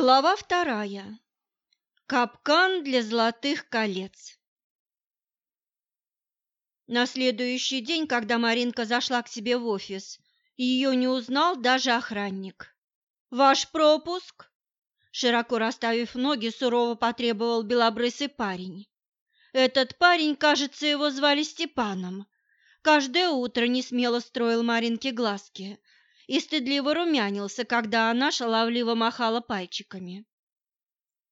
Глава вторая. Капкан для золотых колец. На следующий день, когда Маринка зашла к себе в офис, ее не узнал даже охранник. «Ваш пропуск?» Широко расставив ноги, сурово потребовал белобрысый парень. Этот парень, кажется, его звали Степаном. Каждое утро не смело строил Маринке глазки – и стыдливо румянился, когда она шаловливо махала пальчиками.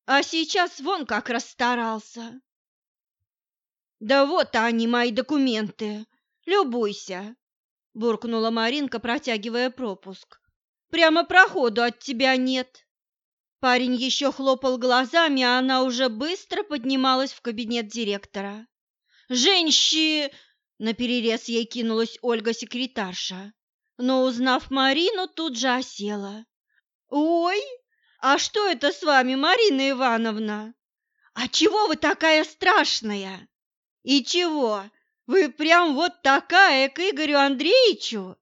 А сейчас вон как расстарался. «Да вот они, мои документы, любуйся!» – буркнула Маринка, протягивая пропуск. «Прямо проходу от тебя нет!» Парень еще хлопал глазами, а она уже быстро поднималась в кабинет директора. «Женщи!» – наперерез ей кинулась Ольга-секретарша но, узнав Марину, тут же осела. «Ой, а что это с вами, Марина Ивановна? А чего вы такая страшная? И чего, вы прям вот такая к Игорю Андреевичу?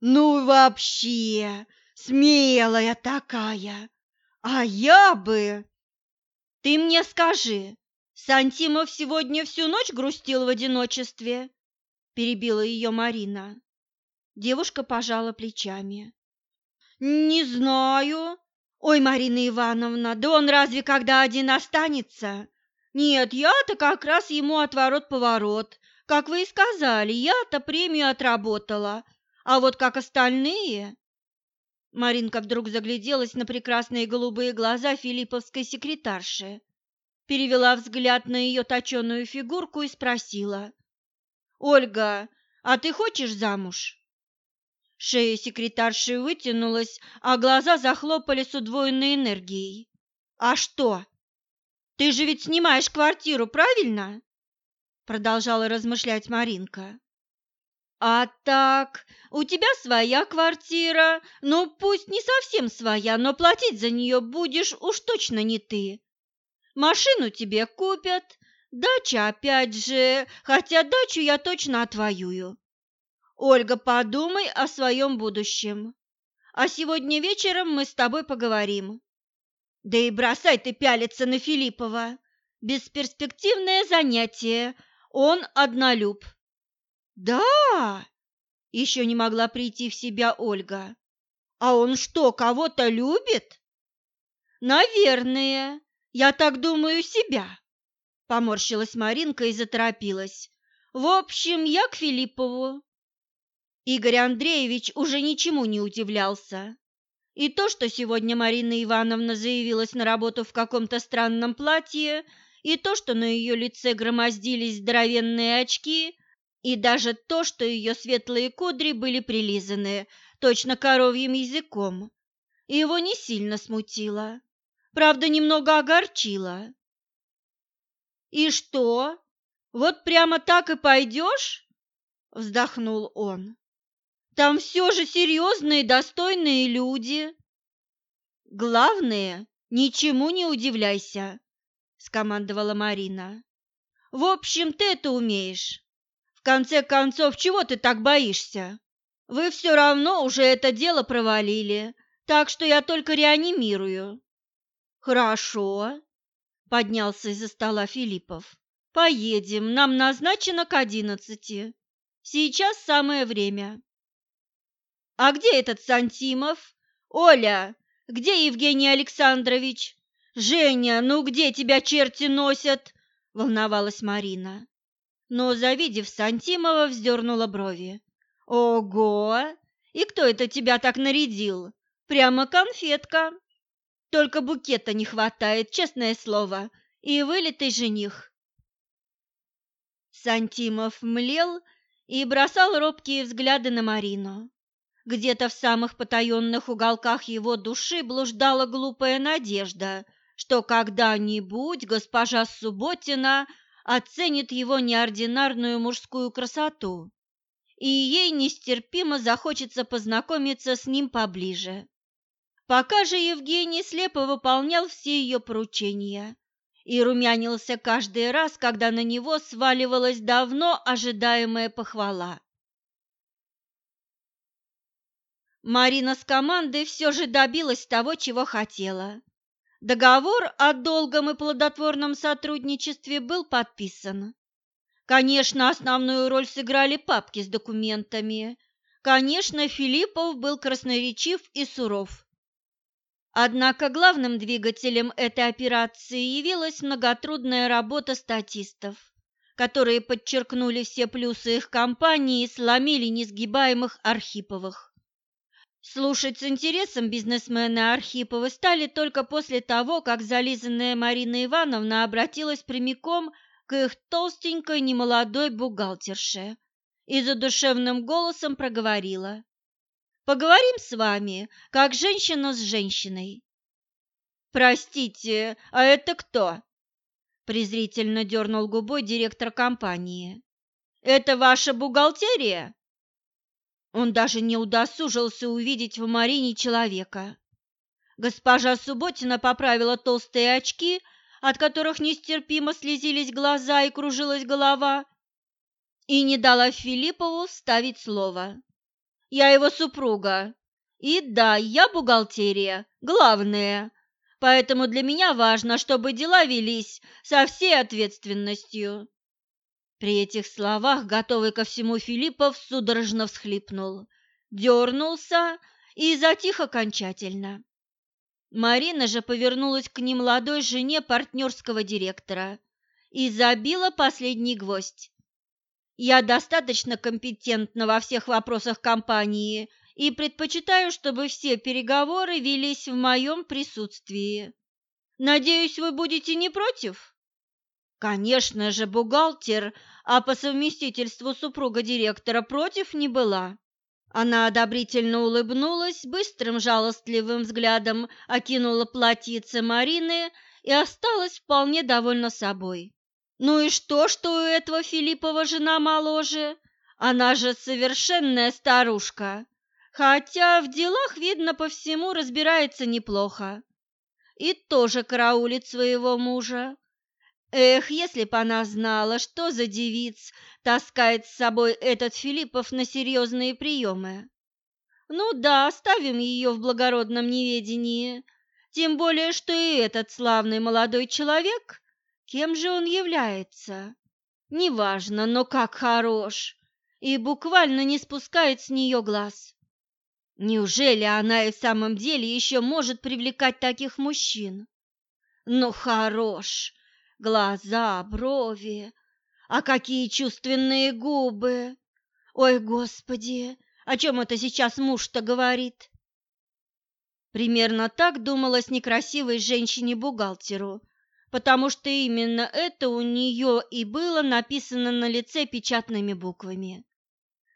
Ну вообще, смелая такая! А я бы...» «Ты мне скажи, Сантимов сегодня всю ночь грустил в одиночестве?» перебила ее Марина. Девушка пожала плечами. «Не знаю. Ой, Марина Ивановна, да он разве когда один останется? Нет, я-то как раз ему отворот-поворот. Как вы и сказали, я-то премию отработала. А вот как остальные...» Маринка вдруг загляделась на прекрасные голубые глаза филипповской секретарши, перевела взгляд на ее точеную фигурку и спросила. «Ольга, а ты хочешь замуж?» Шея секретарши вытянулась, а глаза захлопали с удвоенной энергией. «А что? Ты же ведь снимаешь квартиру, правильно?» Продолжала размышлять Маринка. «А так, у тебя своя квартира, ну пусть не совсем своя, но платить за нее будешь уж точно не ты. Машину тебе купят, дача опять же, хотя дачу я точно отвоюю. Ольга, подумай о своем будущем. А сегодня вечером мы с тобой поговорим. Да и бросай ты пялиться на Филиппова. Бесперспективное занятие. Он однолюб. Да, еще не могла прийти в себя Ольга. А он что, кого-то любит? Наверное. Я так думаю себя. Поморщилась Маринка и заторопилась. В общем, я к Филиппову. Игорь Андреевич уже ничему не удивлялся. И то, что сегодня Марина Ивановна заявилась на работу в каком-то странном платье, и то, что на ее лице громоздились здоровенные очки, и даже то, что ее светлые кудри были прилизаны точно коровьим языком, его не сильно смутило, правда, немного огорчило. «И что, вот прямо так и пойдешь?» – вздохнул он. Там все же серьезные, достойные люди. Главное, ничему не удивляйся, скомандовала Марина. В общем, ты это умеешь. В конце концов, чего ты так боишься? Вы все равно уже это дело провалили, так что я только реанимирую. Хорошо, поднялся из-за стола Филиппов. Поедем, нам назначено к одиннадцати. Сейчас самое время. «А где этот Сантимов? Оля, где Евгений Александрович? Женя, ну где тебя черти носят?» – волновалась Марина. Но, завидев Сантимова, вздернула брови. «Ого! И кто это тебя так нарядил? Прямо конфетка! Только букета не хватает, честное слово, и вылитый жених!» Сантимов млел и бросал робкие взгляды на Марину. Где-то в самых потаенных уголках его души блуждала глупая надежда, что когда-нибудь госпожа Субботина оценит его неординарную мужскую красоту, и ей нестерпимо захочется познакомиться с ним поближе. Пока же Евгений слепо выполнял все ее поручения и румянился каждый раз, когда на него сваливалась давно ожидаемая похвала. Марина с командой все же добилась того, чего хотела. Договор о долгом и плодотворном сотрудничестве был подписан. Конечно, основную роль сыграли папки с документами. Конечно, Филиппов был красноречив и суров. Однако главным двигателем этой операции явилась многотрудная работа статистов, которые подчеркнули все плюсы их компании и сломили несгибаемых Архиповых. Слушать с интересом бизнесмены Архиповы стали только после того, как зализанная Марина Ивановна обратилась прямиком к их толстенькой немолодой бухгалтерше и задушевным голосом проговорила. Поговорим с вами, как женщина с женщиной. Простите, а это кто? презрительно дернул губой директор компании. Это ваша бухгалтерия? Он даже не удосужился увидеть в Марине человека. Госпожа Субботина поправила толстые очки, от которых нестерпимо слезились глаза и кружилась голова, и не дала Филиппову ставить слово. Я его супруга. И да, я бухгалтерия, главное. Поэтому для меня важно, чтобы дела велись со всей ответственностью. При этих словах, готовый ко всему Филиппов, судорожно всхлипнул, дернулся и затих окончательно. Марина же повернулась к немолодой жене партнерского директора и забила последний гвоздь. Я достаточно компетентна во всех вопросах компании и предпочитаю, чтобы все переговоры велись в моем присутствии. Надеюсь, вы будете не против? Конечно же, бухгалтер, а по совместительству супруга директора против не была. Она одобрительно улыбнулась, быстрым жалостливым взглядом окинула платьице Марины и осталась вполне довольна собой. Ну и что, что у этого Филиппова жена моложе? Она же совершенная старушка. Хотя в делах, видно, по всему разбирается неплохо. И тоже караулит своего мужа. Эх, если б она знала, что за девиц таскает с собой этот Филиппов на серьезные приемы. Ну да, оставим ее в благородном неведении, тем более, что и этот славный молодой человек Кем же он является? Неважно, но как хорош! И буквально не спускает с нее глаз. Неужели она и в самом деле еще может привлекать таких мужчин? Ну, хорош! Глаза, брови, а какие чувственные губы! Ой, Господи, о чем это сейчас муж-то говорит? Примерно так думалось некрасивой женщине-бухгалтеру, потому что именно это у нее и было написано на лице печатными буквами.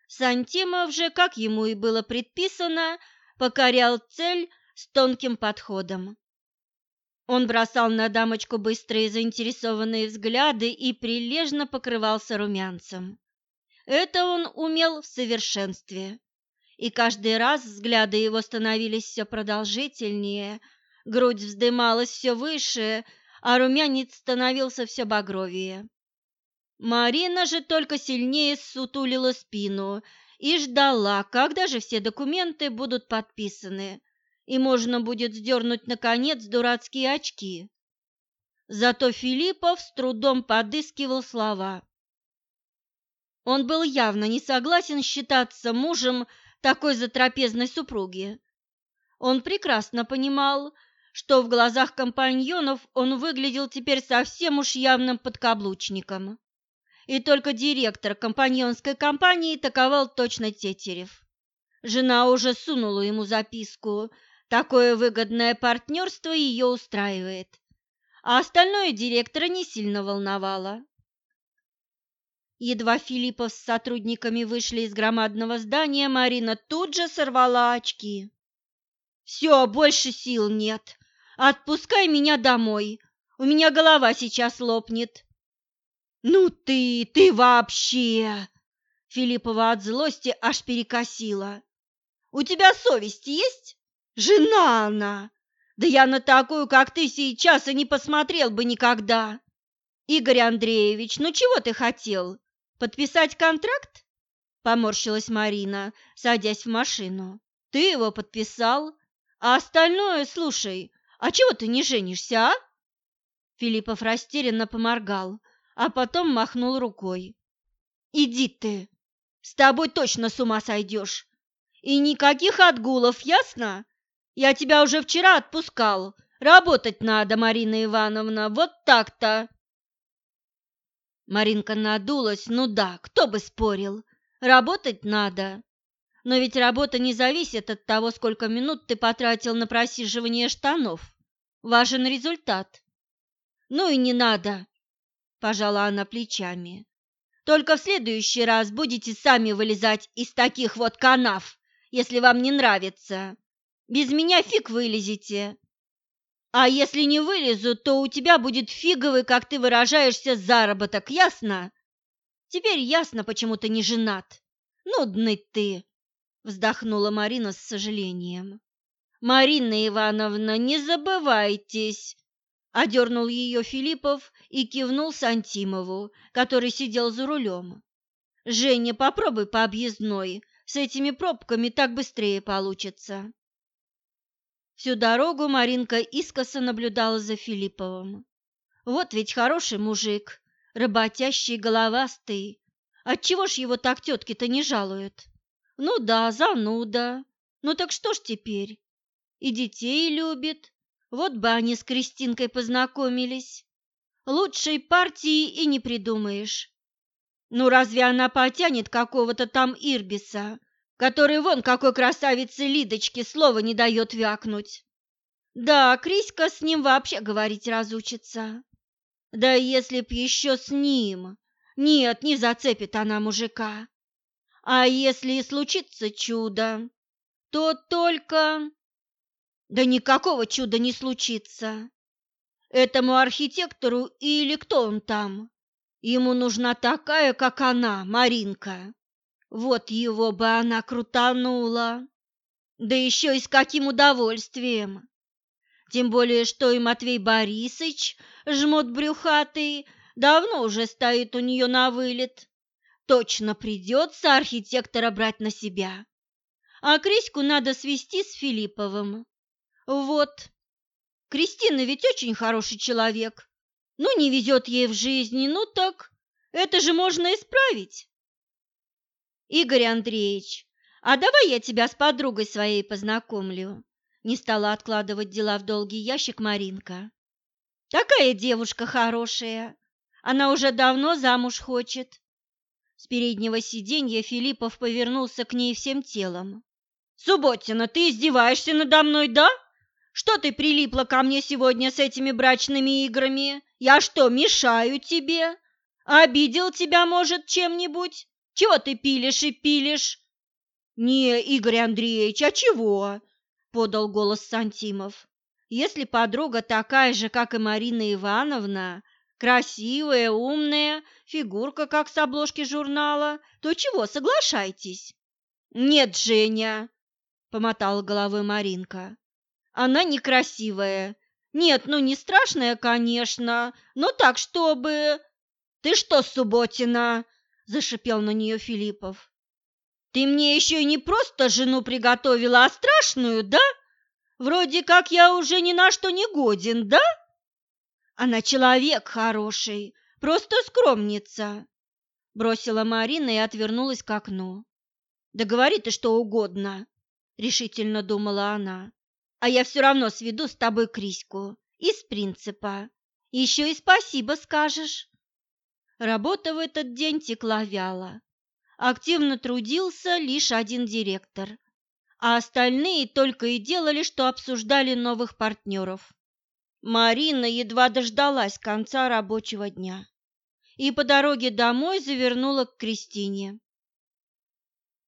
Сантимов же, как ему и было предписано, покорял цель с тонким подходом. Он бросал на дамочку быстрые заинтересованные взгляды и прилежно покрывался румянцем. Это он умел в совершенстве. И каждый раз взгляды его становились все продолжительнее, грудь вздымалась все выше, а румянец становился все багровее. Марина же только сильнее сутулила спину и ждала, когда же все документы будут подписаны, и можно будет сдернуть, наконец, дурацкие очки. Зато Филиппов с трудом подыскивал слова. Он был явно не согласен считаться мужем такой затрапезной супруги. Он прекрасно понимал, что в глазах компаньонов он выглядел теперь совсем уж явным подкаблучником. И только директор компаньонской компании таковал точно Тетерев. Жена уже сунула ему записку, такое выгодное партнерство ее устраивает, а остальное директора не сильно волновало. Едва Филиппов с сотрудниками вышли из громадного здания, Марина тут же сорвала очки. «Все, больше сил нет. Отпускай меня домой. У меня голова сейчас лопнет. Ну ты, ты вообще! Филиппова от злости аж перекосила. У тебя совесть есть? Жена она. Да я на такую, как ты сейчас, и не посмотрел бы никогда. Игорь Андреевич, ну чего ты хотел? Подписать контракт? Поморщилась Марина, садясь в машину. Ты его подписал, а остальное, слушай, А чего ты не женишься, а? Филиппов растерянно поморгал, а потом махнул рукой. Иди ты, с тобой точно с ума сойдешь. И никаких отгулов, ясно? Я тебя уже вчера отпускал. Работать надо, Марина Ивановна, вот так-то. Маринка надулась, ну да, кто бы спорил. Работать надо. Но ведь работа не зависит от того, сколько минут ты потратил на просиживание штанов. Важен результат. Ну и не надо, пожала она плечами. Только в следующий раз будете сами вылезать из таких вот канав, если вам не нравится. Без меня фиг вылезете. А если не вылезу, то у тебя будет фиговый, как ты выражаешься, заработок, ясно? Теперь ясно, почему ты не женат. Нудный ты, вздохнула Марина с сожалением. Марина Ивановна, не забывайтесь, одернул ее Филиппов и кивнул Сантимову, который сидел за рулем. Женя, попробуй по объездной, с этими пробками так быстрее получится. Всю дорогу Маринка искоса наблюдала за Филипповым. Вот ведь хороший мужик, работящий, головастый. Отчего ж его так тетки-то не жалуют? Ну да, зануда. Ну так что ж теперь? И детей любит. Вот бы они с Кристинкой познакомились. Лучшей партии и не придумаешь. Ну разве она потянет какого-то там Ирбиса, который вон какой красавице Лидочке слова не дает вякнуть. Да, Криська с ним вообще говорить разучится. Да если б еще с ним. Нет, не зацепит она мужика. А если и случится чудо, то только... Да никакого чуда не случится. Этому архитектору или кто он там, ему нужна такая, как она, Маринка. Вот его бы она крутанула. Да еще и с каким удовольствием. Тем более, что и Матвей Борисович, жмот брюхатый, давно уже стоит у нее на вылет. Точно придется архитектора брать на себя. А Криську надо свести с Филипповым. Вот. Кристина ведь очень хороший человек. Ну, не везет ей в жизни, ну так это же можно исправить. Игорь Андреевич, а давай я тебя с подругой своей познакомлю. Не стала откладывать дела в долгий ящик Маринка. Такая девушка хорошая. Она уже давно замуж хочет. С переднего сиденья Филиппов повернулся к ней всем телом. «Субботина, ты издеваешься надо мной, да? Что ты прилипла ко мне сегодня с этими брачными играми? Я что, мешаю тебе? Обидел тебя, может, чем-нибудь? Чего ты пилишь и пилишь?» «Не, Игорь Андреевич, а чего?» – подал голос Сантимов. «Если подруга такая же, как и Марина Ивановна, красивая, умная, фигурка, как с обложки журнала, то чего, соглашайтесь?» «Нет, Женя!» – помотала головой Маринка. «Она некрасивая. Нет, ну не страшная, конечно, но так, чтобы...» «Ты что, Субботина?» – зашипел на нее Филиппов. «Ты мне еще и не просто жену приготовила, а страшную, да? Вроде как я уже ни на что не годен, да? Она человек хороший, просто скромница», – бросила Марина и отвернулась к окну. «Да говори ты что угодно», – решительно думала она. «А я все равно сведу с тобой Криську, из принципа. Еще и спасибо скажешь». Работа в этот день текла вяло. Активно трудился лишь один директор, а остальные только и делали, что обсуждали новых партнеров. Марина едва дождалась конца рабочего дня и по дороге домой завернула к Кристине.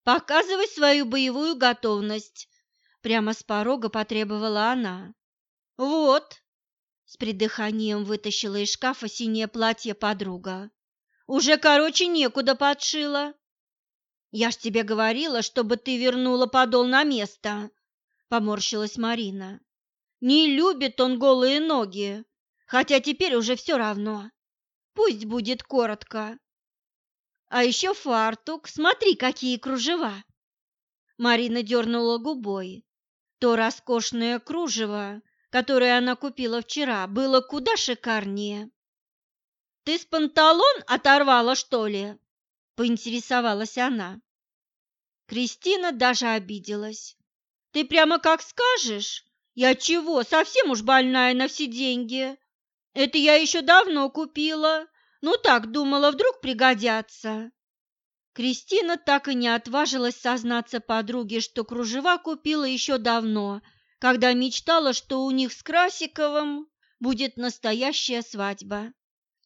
«Показывай свою боевую готовность», — прямо с порога потребовала она. «Вот», — с придыханием вытащила из шкафа синее платье подруга. Уже, короче, некуда подшила. Я ж тебе говорила, чтобы ты вернула подол на место, поморщилась Марина. Не любит он голые ноги, хотя теперь уже все равно. Пусть будет коротко. А еще фартук, смотри, какие кружева. Марина дернула губой. То роскошное кружево, которое она купила вчера, было куда шикарнее. «Ты с панталон оторвала, что ли?» – поинтересовалась она. Кристина даже обиделась. «Ты прямо как скажешь? Я чего, совсем уж больная на все деньги? Это я еще давно купила. Ну так, думала, вдруг пригодятся». Кристина так и не отважилась сознаться подруге, что кружева купила еще давно, когда мечтала, что у них с Красиковым будет настоящая свадьба.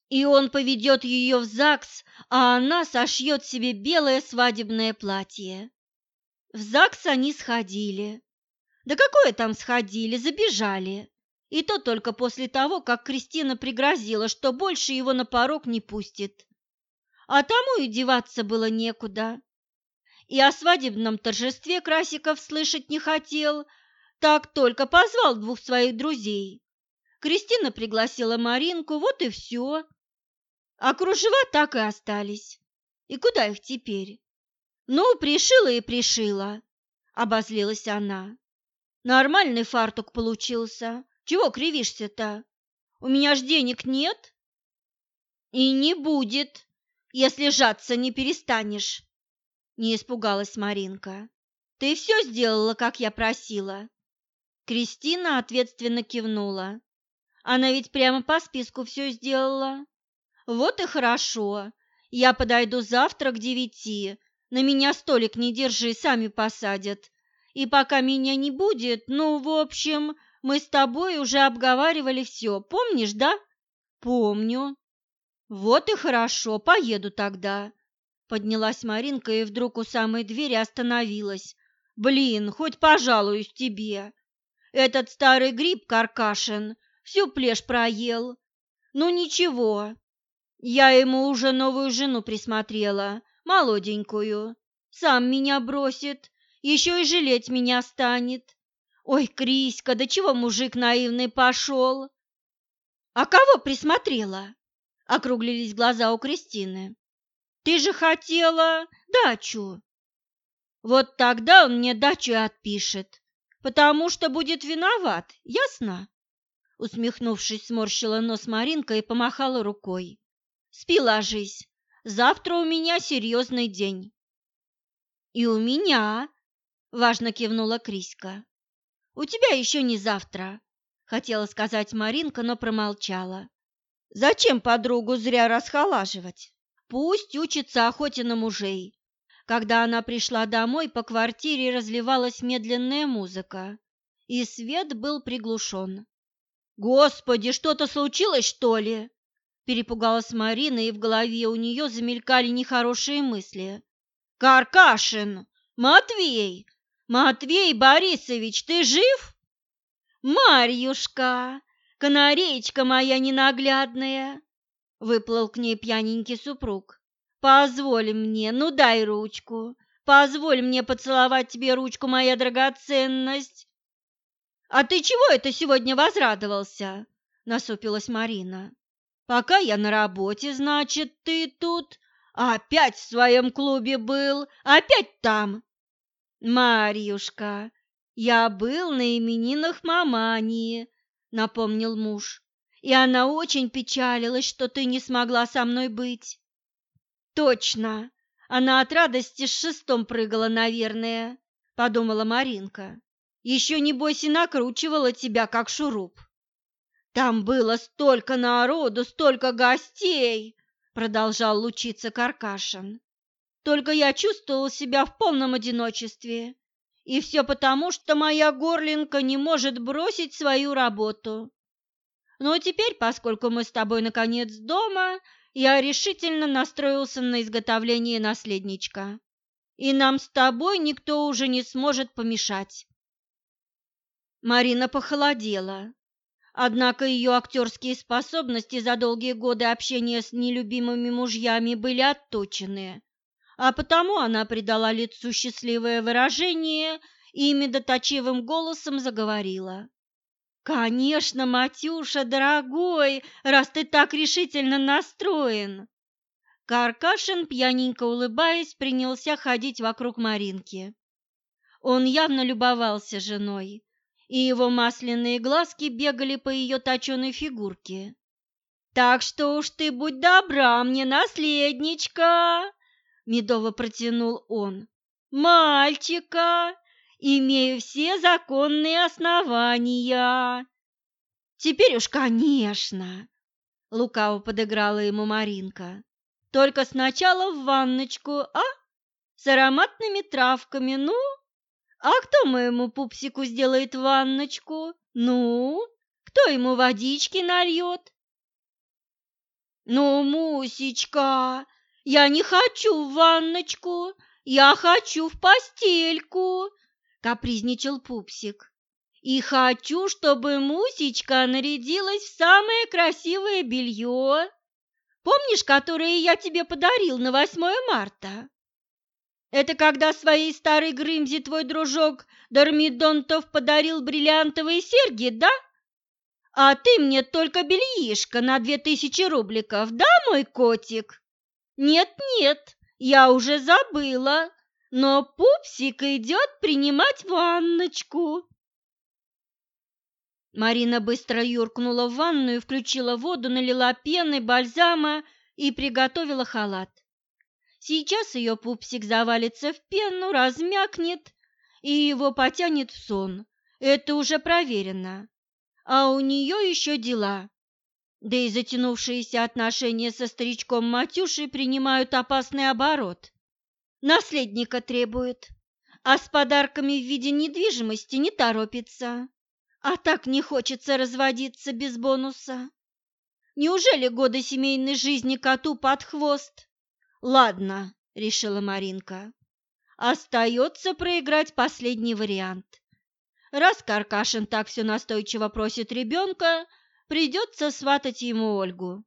И он поведет ее в ЗАГС, а она сошьет себе белое свадебное платье. В ЗАГС они сходили. Да какое там сходили, забежали. И то только после того, как Кристина пригрозила, что больше его на порог не пустит а тому и деваться было некуда. И о свадебном торжестве Красиков слышать не хотел, так только позвал двух своих друзей. Кристина пригласила Маринку, вот и все. А кружева так и остались. И куда их теперь? Ну, пришила и пришила, обозлилась она. Нормальный фартук получился. Чего кривишься-то? У меня ж денег нет. И не будет, если жаться не перестанешь. Не испугалась Маринка. Ты все сделала, как я просила. Кристина ответственно кивнула. Она ведь прямо по списку все сделала. Вот и хорошо. Я подойду завтра к девяти. На меня столик не держи, сами посадят. И пока меня не будет, ну, в общем, мы с тобой уже обговаривали все. Помнишь, да? Помню. «Вот и хорошо, поеду тогда». Поднялась Маринка и вдруг у самой двери остановилась. «Блин, хоть пожалуюсь тебе. Этот старый гриб Каркашин всю плешь проел. Ну ничего, я ему уже новую жену присмотрела, молоденькую. Сам меня бросит, еще и жалеть меня станет. Ой, Криська, да чего мужик наивный пошел?» «А кого присмотрела?» округлились глаза у Кристины. Ты же хотела дачу. Вот тогда он мне дачу отпишет, потому что будет виноват, ясно? Усмехнувшись, сморщила нос Маринка и помахала рукой. Спи, ложись. Завтра у меня серьезный день. И у меня, важно кивнула Криська. У тебя еще не завтра, хотела сказать Маринка, но промолчала. Зачем подругу зря расхолаживать? Пусть учится охоте на мужей. Когда она пришла домой, по квартире разливалась медленная музыка, и свет был приглушен. «Господи, что-то случилось, что ли?» Перепугалась Марина, и в голове у нее замелькали нехорошие мысли. «Каркашин! Матвей! Матвей Борисович, ты жив?» «Марьюшка!» Канареечка моя ненаглядная!» Выплыл к ней пьяненький супруг. «Позволь мне, ну дай ручку, позволь мне поцеловать тебе ручку, моя драгоценность!» «А ты чего это сегодня возрадовался?» — насупилась Марина. «Пока я на работе, значит, ты тут опять в своем клубе был, опять там!» «Марьюшка, я был на именинах мамани, — напомнил муж. «И она очень печалилась, что ты не смогла со мной быть». «Точно! Она от радости с шестом прыгала, наверное», — подумала Маринка. «Еще, небось, и накручивала тебя, как шуруп». «Там было столько народу, столько гостей!» — продолжал лучиться Каркашин. «Только я чувствовал себя в полном одиночестве и все потому, что моя горлинка не может бросить свою работу. Но теперь, поскольку мы с тобой наконец дома, я решительно настроился на изготовление наследничка. И нам с тобой никто уже не сможет помешать. Марина похолодела. Однако ее актерские способности за долгие годы общения с нелюбимыми мужьями были отточены а потому она придала лицу счастливое выражение и медоточивым голосом заговорила. «Конечно, Матюша, дорогой, раз ты так решительно настроен!» Каркашин, пьяненько улыбаясь, принялся ходить вокруг Маринки. Он явно любовался женой, и его масляные глазки бегали по ее точеной фигурке. «Так что уж ты будь добра мне, наследничка!» — медово протянул он. «Мальчика, имею все законные основания!» «Теперь уж, конечно!» — лукаво подыграла ему Маринка. «Только сначала в ванночку, а? С ароматными травками, ну?» А кто моему пупсику сделает ванночку? Ну, кто ему водички нальет? Ну, Мусечка, я не хочу в ванночку, я хочу в постельку, капризничал пупсик. И хочу, чтобы Мусечка нарядилась в самое красивое белье. Помнишь, которое я тебе подарил на 8 марта? Это когда своей старой Грымзе твой дружок Дормидонтов подарил бриллиантовые серьги, да? А ты мне только бельишко на две тысячи рубликов, да, мой котик? Нет-нет, я уже забыла, но пупсик идет принимать ванночку. Марина быстро юркнула в ванную, включила воду, налила пены, бальзама и приготовила халат. Сейчас ее пупсик завалится в пену, размякнет, и его потянет в сон. Это уже проверено. А у нее еще дела. Да и затянувшиеся отношения со старичком Матюшей принимают опасный оборот. Наследника требует, а с подарками в виде недвижимости не торопится. А так не хочется разводиться без бонуса. Неужели годы семейной жизни коту под хвост? Ладно, решила Маринка. Остается проиграть последний вариант. Раз Каркашин так все настойчиво просит ребенка, придется сватать ему Ольгу.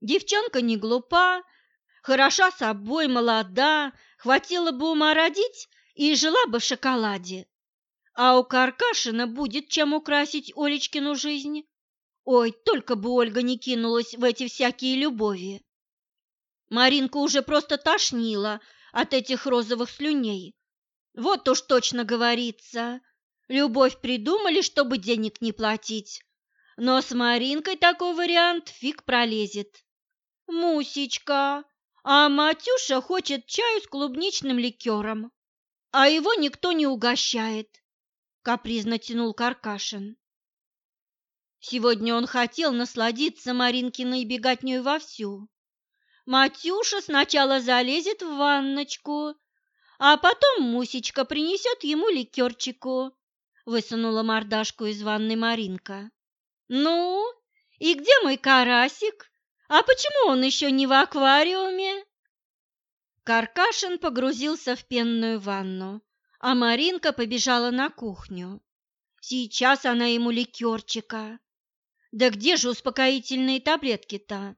Девчонка не глупа, хороша собой, молода, хватило бы ума родить и жила бы в шоколаде. А у Каркашина будет чем украсить Олечкину жизнь. Ой, только бы Ольга не кинулась в эти всякие любови. Маринку уже просто тошнило от этих розовых слюней. Вот уж точно говорится. Любовь придумали, чтобы денег не платить. Но с Маринкой такой вариант фиг пролезет. Мусечка, а Матюша хочет чаю с клубничным ликером, а его никто не угощает, капризно тянул Каркашин. Сегодня он хотел насладиться Маринкиной беготней вовсю. Матюша сначала залезет в ванночку, а потом Мусечка принесет ему ликерчику, высунула мордашку из ванной Маринка. Ну, и где мой карасик? А почему он еще не в аквариуме? Каркашин погрузился в пенную ванну, а Маринка побежала на кухню. Сейчас она ему ликерчика. Да где же успокоительные таблетки-то?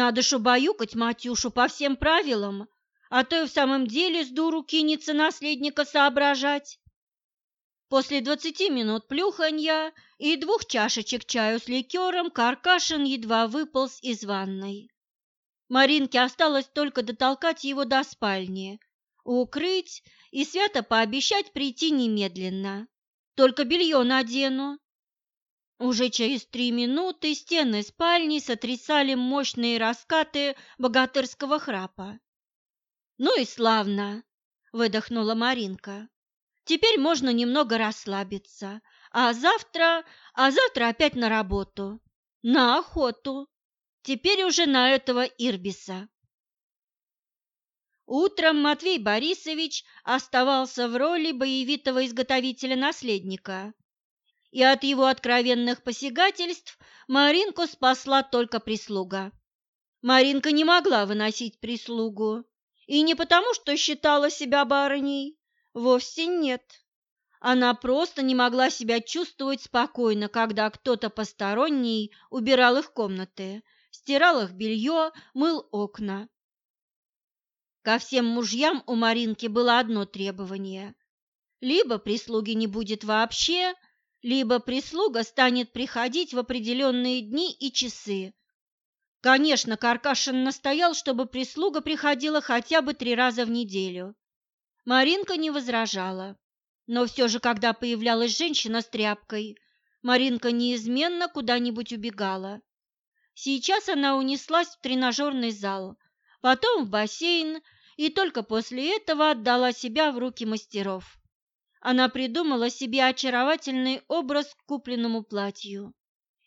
Надо ж убаюкать Матюшу по всем правилам, а то и в самом деле с дуру кинется наследника соображать. После двадцати минут плюханья и двух чашечек чаю с ликером Каркашин едва выполз из ванной. Маринке осталось только дотолкать его до спальни, укрыть и свято пообещать прийти немедленно. Только белье надену, уже через три минуты стены спальни сотрясали мощные раскаты богатырского храпа. «Ну и славно!» – выдохнула Маринка. «Теперь можно немного расслабиться, а завтра, а завтра опять на работу, на охоту, теперь уже на этого Ирбиса». Утром Матвей Борисович оставался в роли боевитого изготовителя-наследника и от его откровенных посягательств Маринку спасла только прислуга. Маринка не могла выносить прислугу, и не потому, что считала себя барыней, вовсе нет. Она просто не могла себя чувствовать спокойно, когда кто-то посторонний убирал их комнаты, стирал их белье, мыл окна. Ко всем мужьям у Маринки было одно требование. Либо прислуги не будет вообще, либо прислуга станет приходить в определенные дни и часы. Конечно, Каркашин настоял, чтобы прислуга приходила хотя бы три раза в неделю. Маринка не возражала. Но все же, когда появлялась женщина с тряпкой, Маринка неизменно куда-нибудь убегала. Сейчас она унеслась в тренажерный зал, потом в бассейн и только после этого отдала себя в руки мастеров. Она придумала себе очаровательный образ к купленному платью.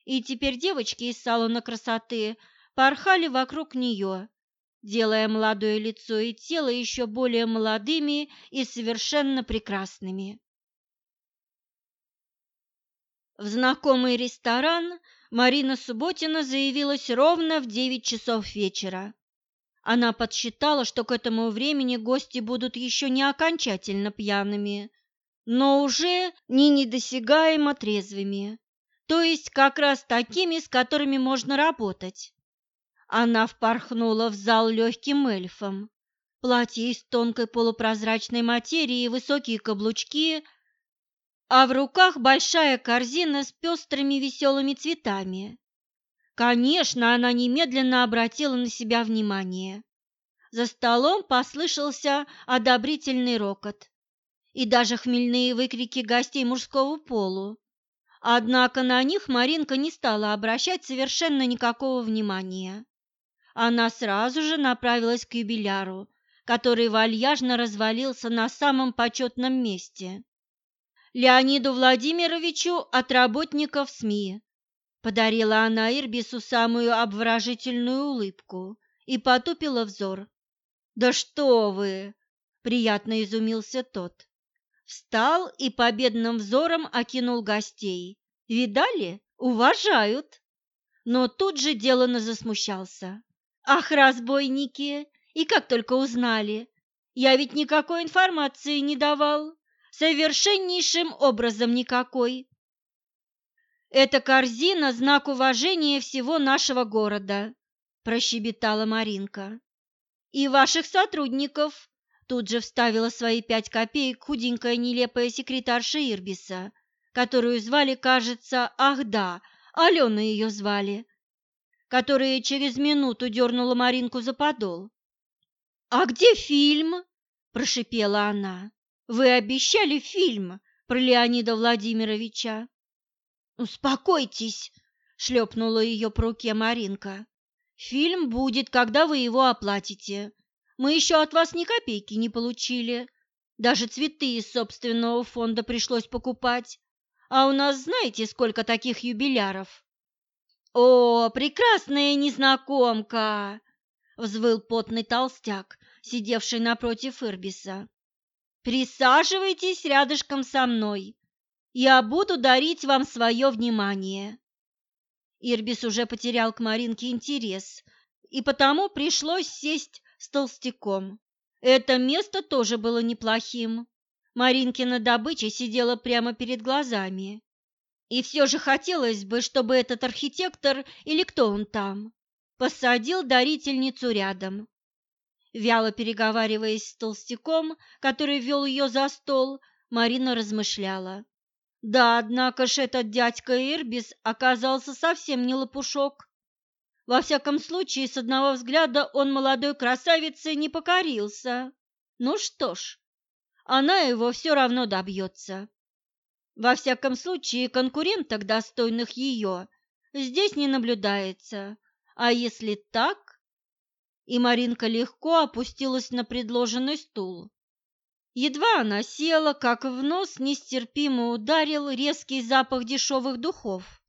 И теперь девочки из салона красоты порхали вокруг нее, делая молодое лицо и тело еще более молодыми и совершенно прекрасными. В знакомый ресторан Марина Субботина заявилась ровно в девять часов вечера. Она подсчитала, что к этому времени гости будут еще не окончательно пьяными, но уже не недосягаемо трезвыми, то есть как раз такими, с которыми можно работать. Она впорхнула в зал легким эльфом. Платье из тонкой полупрозрачной материи, высокие каблучки, а в руках большая корзина с пестрыми веселыми цветами. Конечно, она немедленно обратила на себя внимание. За столом послышался одобрительный рокот и даже хмельные выкрики гостей мужского полу. Однако на них Маринка не стала обращать совершенно никакого внимания. Она сразу же направилась к юбиляру, который вальяжно развалился на самом почетном месте. Леониду Владимировичу от работников СМИ Подарила она Ирбису самую обворожительную улыбку и потупила взор. «Да что вы!» – приятно изумился тот. Встал и победным взором окинул гостей. «Видали? Уважают!» Но тут же делано засмущался. «Ах, разбойники! И как только узнали! Я ведь никакой информации не давал, совершеннейшим образом никакой. «Это корзина – знак уважения всего нашего города», – прощебетала Маринка. «И ваших сотрудников», – тут же вставила свои пять копеек худенькая нелепая секретарша Ирбиса, которую звали, кажется, ах да, Алена ее звали, которая через минуту дернула Маринку за подол. «А где фильм?» – прошипела она. «Вы обещали фильм про Леонида Владимировича». «Успокойтесь!» – шлепнула ее по руке Маринка. «Фильм будет, когда вы его оплатите. Мы еще от вас ни копейки не получили. Даже цветы из собственного фонда пришлось покупать. А у нас знаете, сколько таких юбиляров?» «О, прекрасная незнакомка!» – взвыл потный толстяк, сидевший напротив Ирбиса. «Присаживайтесь рядышком со мной я буду дарить вам свое внимание. Ирбис уже потерял к Маринке интерес, и потому пришлось сесть с толстяком. Это место тоже было неплохим. Маринкина добыча сидела прямо перед глазами. И все же хотелось бы, чтобы этот архитектор, или кто он там, посадил дарительницу рядом. Вяло переговариваясь с толстяком, который вел ее за стол, Марина размышляла. Да, однако ж этот дядька Ирбис оказался совсем не лопушок. Во всяком случае, с одного взгляда он молодой красавице не покорился. Ну что ж, она его все равно добьется. Во всяком случае, конкуренток, достойных ее, здесь не наблюдается. А если так? И Маринка легко опустилась на предложенный стул. Едва она села, как в нос нестерпимо ударил резкий запах дешевых духов.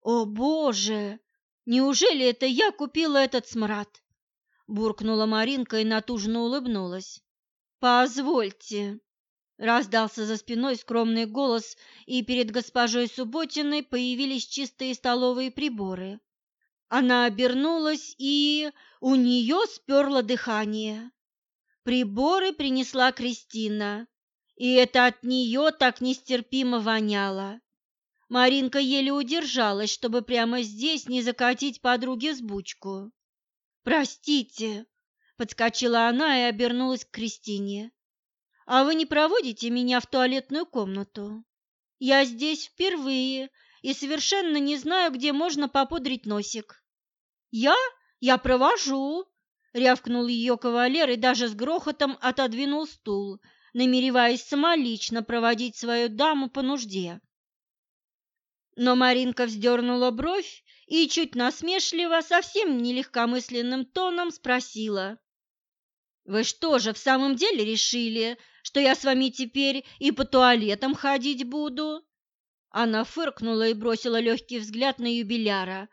«О, Боже! Неужели это я купила этот смрад?» Буркнула Маринка и натужно улыбнулась. «Позвольте!» Раздался за спиной скромный голос, и перед госпожой Субботиной появились чистые столовые приборы. Она обернулась, и у нее сперло дыхание. Приборы принесла Кристина, и это от нее так нестерпимо воняло. Маринка еле удержалась, чтобы прямо здесь не закатить подруге сбучку. «Простите», — подскочила она и обернулась к Кристине. «А вы не проводите меня в туалетную комнату? Я здесь впервые и совершенно не знаю, где можно попудрить носик». «Я? Я провожу», Рявкнул ее кавалер и даже с грохотом отодвинул стул, намереваясь самолично проводить свою даму по нужде. Но Маринка вздернула бровь и чуть насмешливо, совсем нелегкомысленным тоном спросила. «Вы что же, в самом деле решили, что я с вами теперь и по туалетам ходить буду?» Она фыркнула и бросила легкий взгляд на юбиляра,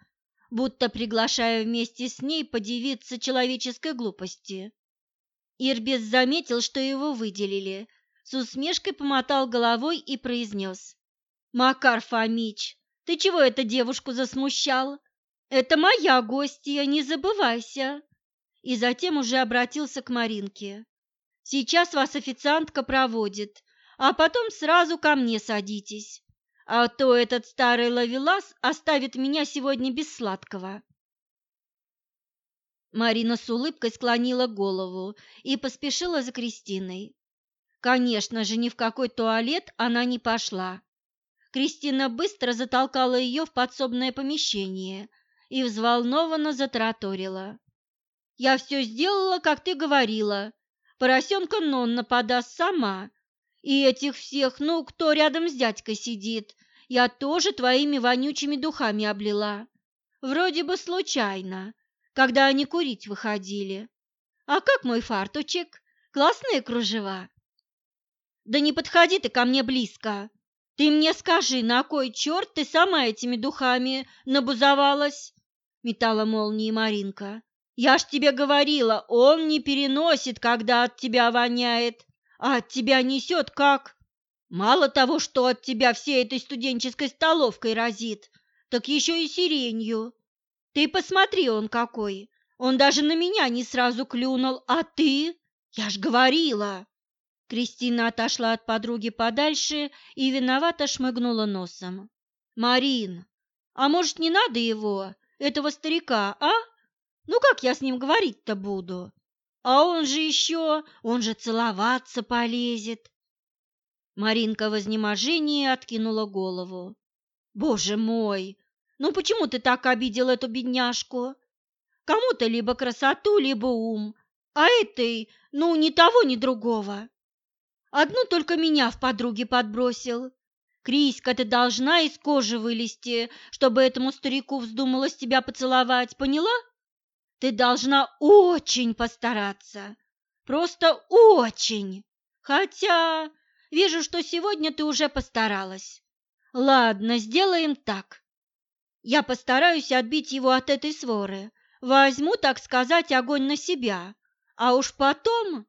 будто приглашая вместе с ней подивиться человеческой глупости. Ирбис заметил, что его выделили, с усмешкой помотал головой и произнес. «Макар Фомич, ты чего эту девушку засмущал? Это моя гостья, не забывайся!» И затем уже обратился к Маринке. «Сейчас вас официантка проводит, а потом сразу ко мне садитесь, а то этот старый ловелас оставит меня сегодня без сладкого». Марина с улыбкой склонила голову и поспешила за Кристиной. Конечно же, ни в какой туалет она не пошла. Кристина быстро затолкала ее в подсобное помещение и взволнованно затраторила. «Я все сделала, как ты говорила. Поросенка Нонна подаст сама. И этих всех, ну, кто рядом с дядькой сидит, я тоже твоими вонючими духами облила. Вроде бы случайно, когда они курить выходили. А как мой фартучек? Классные кружева?» «Да не подходи ты ко мне близко!» Ты мне скажи, на кой черт ты сама этими духами набузовалась? Метала молнии Маринка. Я ж тебе говорила, он не переносит, когда от тебя воняет, а от тебя несет как... Мало того, что от тебя всей этой студенческой столовкой разит, так еще и сиренью. Ты посмотри, он какой. Он даже на меня не сразу клюнул, а ты? Я ж говорила. Кристина отошла от подруги подальше и виновато шмыгнула носом. «Марин, а может, не надо его, этого старика, а? Ну как я с ним говорить-то буду? А он же еще, он же целоваться полезет!» Маринка в изнеможении откинула голову. «Боже мой! Ну почему ты так обидел эту бедняжку? Кому-то либо красоту, либо ум, а этой, ну, ни того, ни другого!» Одну только меня в подруги подбросил. Криська, ты должна из кожи вылезти, чтобы этому старику вздумалось тебя поцеловать, поняла? Ты должна очень постараться. Просто очень. Хотя вижу, что сегодня ты уже постаралась. Ладно, сделаем так. Я постараюсь отбить его от этой своры. Возьму, так сказать, огонь на себя. А уж потом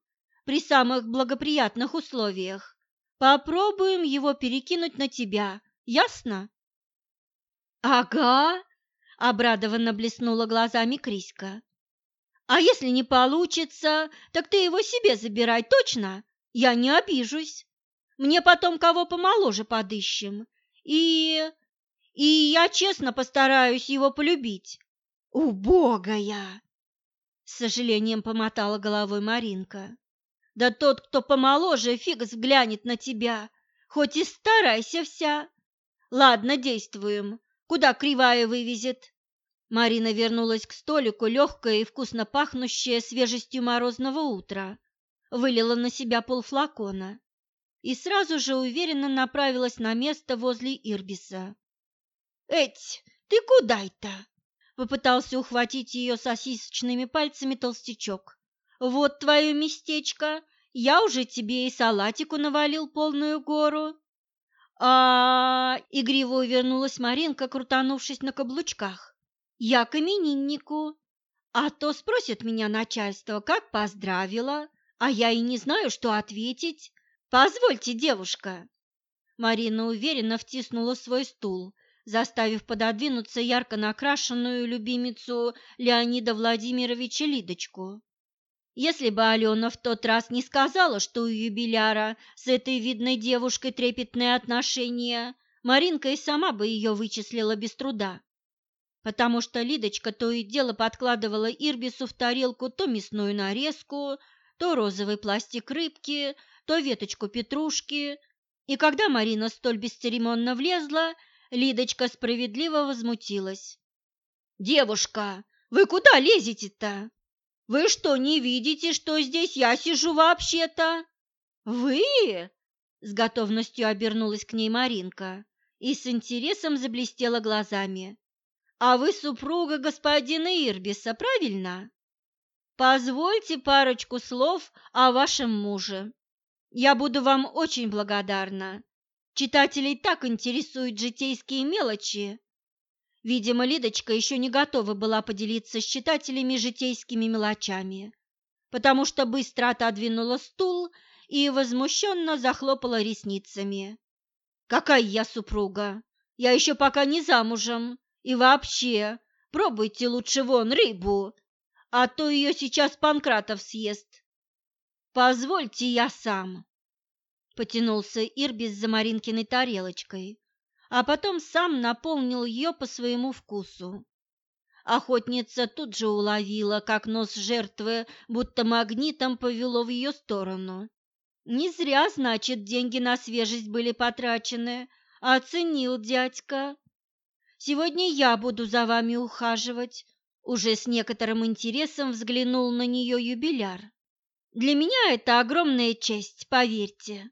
при самых благоприятных условиях. Попробуем его перекинуть на тебя, ясно? Ага, обрадованно блеснула глазами Криська. А если не получится, так ты его себе забирай, точно? Я не обижусь. Мне потом кого помоложе подыщем. И... и я честно постараюсь его полюбить. Убогая! С сожалением помотала головой Маринка. Да тот, кто помоложе, фиг взглянет на тебя, хоть и старайся вся. Ладно, действуем. Куда кривая вывезет? Марина вернулась к столику, легкая и вкусно пахнущая свежестью морозного утра, вылила на себя полфлакона и сразу же уверенно направилась на место возле Ирбиса. «Эть, ты куда это?» — попытался ухватить ее сосисочными пальцами толстячок. Вот твое местечко. Я уже тебе и салатику навалил полную гору. А, -а, -а игриво увернулась Маринка, крутанувшись на каблучках. Я к имениннику. А то спросит меня начальство, как поздравила, а я и не знаю, что ответить. Позвольте, девушка. Марина уверенно втиснула свой стул, заставив пододвинуться ярко накрашенную любимицу Леонида Владимировича Лидочку. Если бы Алена в тот раз не сказала, что у юбиляра с этой видной девушкой трепетные отношения, Маринка и сама бы ее вычислила без труда. Потому что Лидочка то и дело подкладывала Ирбису в тарелку то мясную нарезку, то розовый пластик рыбки, то веточку петрушки. И когда Марина столь бесцеремонно влезла, Лидочка справедливо возмутилась. «Девушка, вы куда лезете-то?» Вы что, не видите, что здесь я сижу вообще-то? «Вы?» – с готовностью обернулась к ней Маринка и с интересом заблестела глазами. «А вы супруга господина Ирбиса, правильно?» «Позвольте парочку слов о вашем муже. Я буду вам очень благодарна. Читателей так интересуют житейские мелочи, Видимо, Лидочка еще не готова была поделиться с читателями житейскими мелочами, потому что быстро отодвинула стул и возмущенно захлопала ресницами. «Какая я супруга? Я еще пока не замужем. И вообще, пробуйте лучше вон рыбу, а то ее сейчас Панкратов съест». «Позвольте я сам», — потянулся Ирбис за Маринкиной тарелочкой, а потом сам наполнил ее по своему вкусу. Охотница тут же уловила, как нос жертвы будто магнитом повело в ее сторону. Не зря, значит, деньги на свежесть были потрачены, оценил дядька. Сегодня я буду за вами ухаживать. Уже с некоторым интересом взглянул на нее юбиляр. Для меня это огромная честь, поверьте.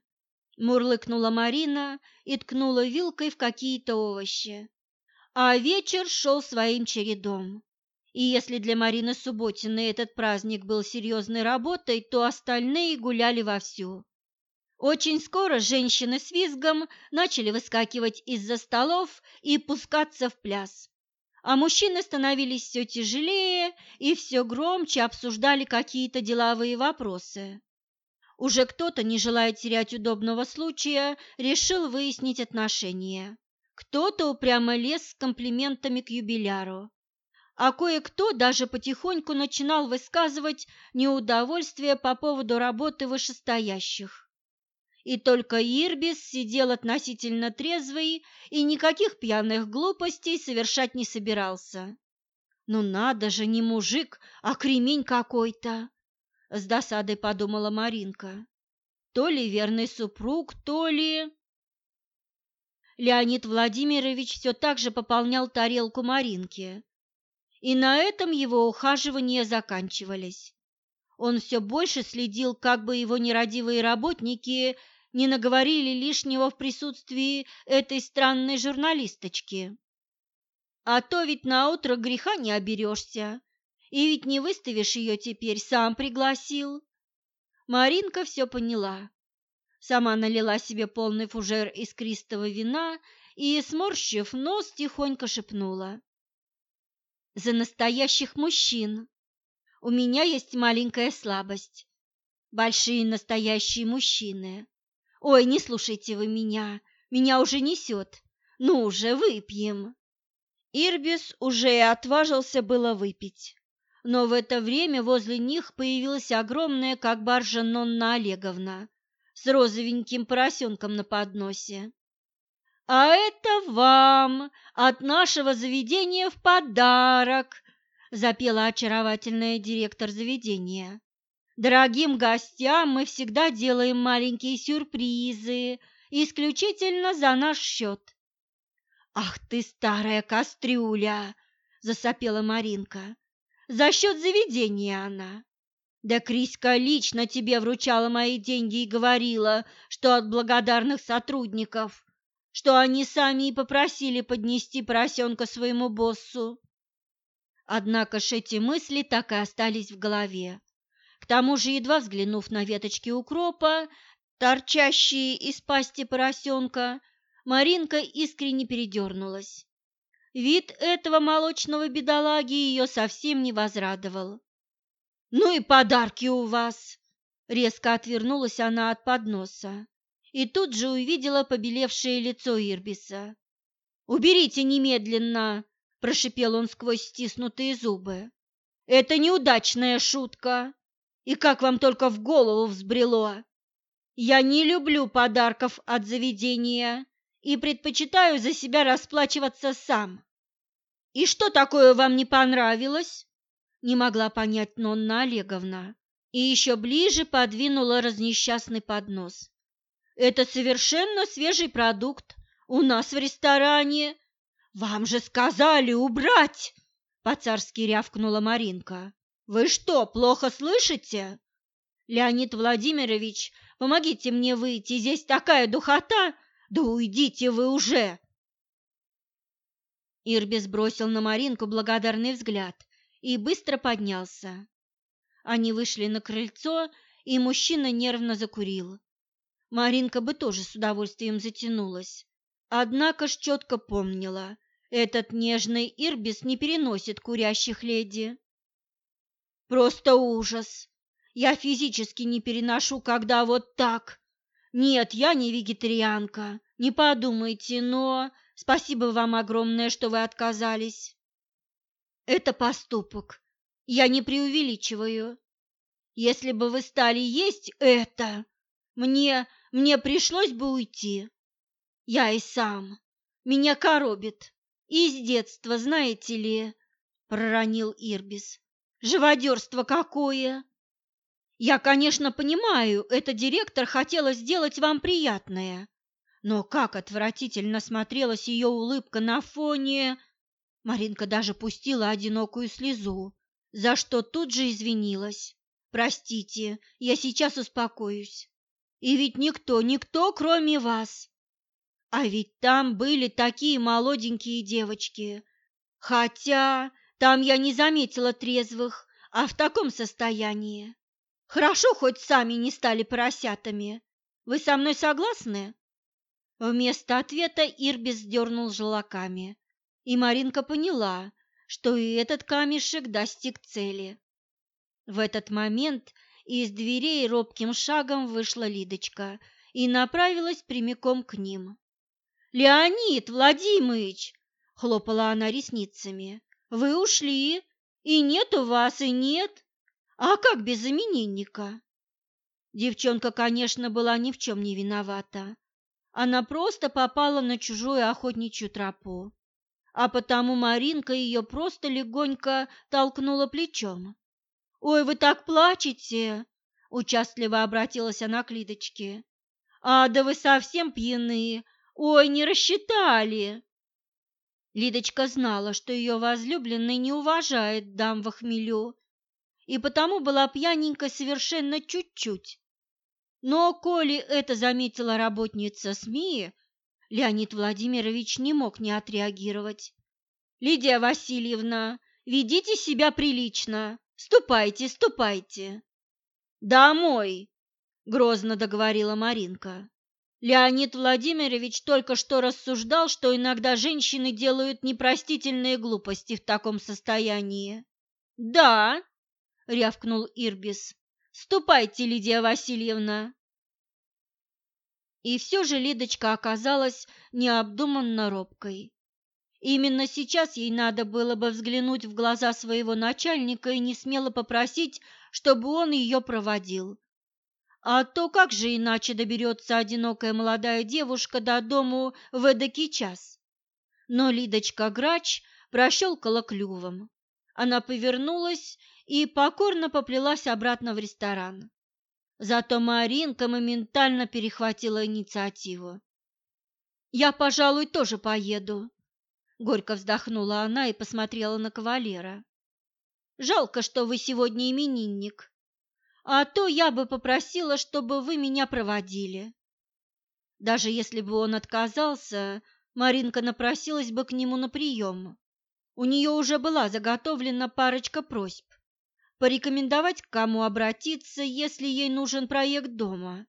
Мурлыкнула Марина и ткнула вилкой в какие-то овощи. А вечер шел своим чередом. И если для Марины Субботиной этот праздник был серьезной работой, то остальные гуляли вовсю. Очень скоро женщины с визгом начали выскакивать из-за столов и пускаться в пляс. А мужчины становились все тяжелее и все громче обсуждали какие-то деловые вопросы. Уже кто-то, не желая терять удобного случая, решил выяснить отношения. Кто-то упрямо лез с комплиментами к юбиляру, а кое-кто даже потихоньку начинал высказывать неудовольствие по поводу работы вышестоящих. И только Ирбис сидел относительно трезвый и никаких пьяных глупостей совершать не собирался. Ну надо же, не мужик, а кремень какой-то с досадой подумала Маринка. То ли верный супруг, то ли... Леонид Владимирович все так же пополнял тарелку Маринки, и на этом его ухаживания заканчивались. Он все больше следил, как бы его нерадивые работники не наговорили лишнего в присутствии этой странной журналисточки. А то ведь на утро греха не оберешься, и ведь не выставишь ее теперь, сам пригласил. Маринка все поняла. Сама налила себе полный фужер искристого вина и, сморщив нос, тихонько шепнула. «За настоящих мужчин! У меня есть маленькая слабость. Большие настоящие мужчины. Ой, не слушайте вы меня, меня уже несет. Ну уже выпьем!» Ирбис уже и отважился было выпить но в это время возле них появилась огромная, как баржа Нонна Олеговна, с розовеньким поросенком на подносе. «А это вам от нашего заведения в подарок!» – запела очаровательная директор заведения. «Дорогим гостям мы всегда делаем маленькие сюрпризы, исключительно за наш счет». «Ах ты, старая кастрюля!» – засопела Маринка. За счет заведения она. Да Криська лично тебе вручала мои деньги и говорила, что от благодарных сотрудников, что они сами и попросили поднести поросенка своему боссу. Однако ж эти мысли так и остались в голове. К тому же, едва взглянув на веточки укропа, торчащие из пасти поросенка, Маринка искренне передернулась. Вид этого молочного бедолаги ее совсем не возрадовал. «Ну и подарки у вас!» Резко отвернулась она от подноса и тут же увидела побелевшее лицо Ирбиса. «Уберите немедленно!» – прошипел он сквозь стиснутые зубы. «Это неудачная шутка! И как вам только в голову взбрело! Я не люблю подарков от заведения и предпочитаю за себя расплачиваться сам!» «И что такое вам не понравилось?» Не могла понять Нонна Олеговна и еще ближе подвинула разнесчастный поднос. «Это совершенно свежий продукт у нас в ресторане. Вам же сказали убрать!» По-царски рявкнула Маринка. «Вы что, плохо слышите?» Леонид Владимирович Помогите мне выйти, здесь такая духота! Да уйдите вы уже!» Ирбис бросил на Маринку благодарный взгляд и быстро поднялся. Они вышли на крыльцо, и мужчина нервно закурил. Маринка бы тоже с удовольствием затянулась. Однако ж четко помнила, этот нежный Ирбис не переносит курящих леди. Просто ужас. Я физически не переношу, когда вот так. Нет, я не вегетарианка, не подумайте, но спасибо вам огромное, что вы отказались. Это поступок. Я не преувеличиваю. Если бы вы стали есть это, мне, мне пришлось бы уйти. Я и сам. Меня коробит. И с детства, знаете ли, проронил Ирбис. Живодерство какое! Я, конечно, понимаю, это директор хотела сделать вам приятное, но как отвратительно смотрелась ее улыбка на фоне... Маринка даже пустила одинокую слезу, за что тут же извинилась. «Простите, я сейчас успокоюсь. И ведь никто, никто, кроме вас. А ведь там были такие молоденькие девочки. Хотя там я не заметила трезвых, а в таком состоянии. Хорошо, хоть сами не стали поросятами. Вы со мной согласны?» Вместо ответа Ирбис дернул желаками, и Маринка поняла, что и этот камешек достиг цели. В этот момент из дверей робким шагом вышла Лидочка и направилась прямиком к ним. «Леонид Владимирович!» — хлопала она ресницами. «Вы ушли, и нет у вас, и нет. А как без именинника?» Девчонка, конечно, была ни в чем не виновата. Она просто попала на чужую охотничью тропу, а потому Маринка ее просто легонько толкнула плечом. «Ой, вы так плачете!» – участливо обратилась она к Лидочке. «А, да вы совсем пьяны! Ой, не рассчитали!» Лидочка знала, что ее возлюбленный не уважает дам в хмелю, и потому была пьяненькой совершенно чуть-чуть. Но коли это заметила работница СМИ, Леонид Владимирович не мог не отреагировать. «Лидия Васильевна, ведите себя прилично!» Ступайте, ступайте. Домой, грозно договорила Маринка. Леонид Владимирович только что рассуждал, что иногда женщины делают непростительные глупости в таком состоянии. Да, рявкнул Ирбис. Ступайте, Лидия Васильевна. И все же Лидочка оказалась необдуманно робкой. Именно сейчас ей надо было бы взглянуть в глаза своего начальника и не смело попросить, чтобы он ее проводил. А то как же иначе доберется одинокая молодая девушка до дому в эдакий час? Но Лидочка Грач прощелкала клювом. Она повернулась и покорно поплелась обратно в ресторан. Зато Маринка моментально перехватила инициативу. «Я, пожалуй, тоже поеду», Горько вздохнула она и посмотрела на кавалера. Жалко, что вы сегодня именинник. А то я бы попросила, чтобы вы меня проводили. Даже если бы он отказался, Маринка напросилась бы к нему на прием. У нее уже была заготовлена парочка просьб. Порекомендовать, к кому обратиться, если ей нужен проект дома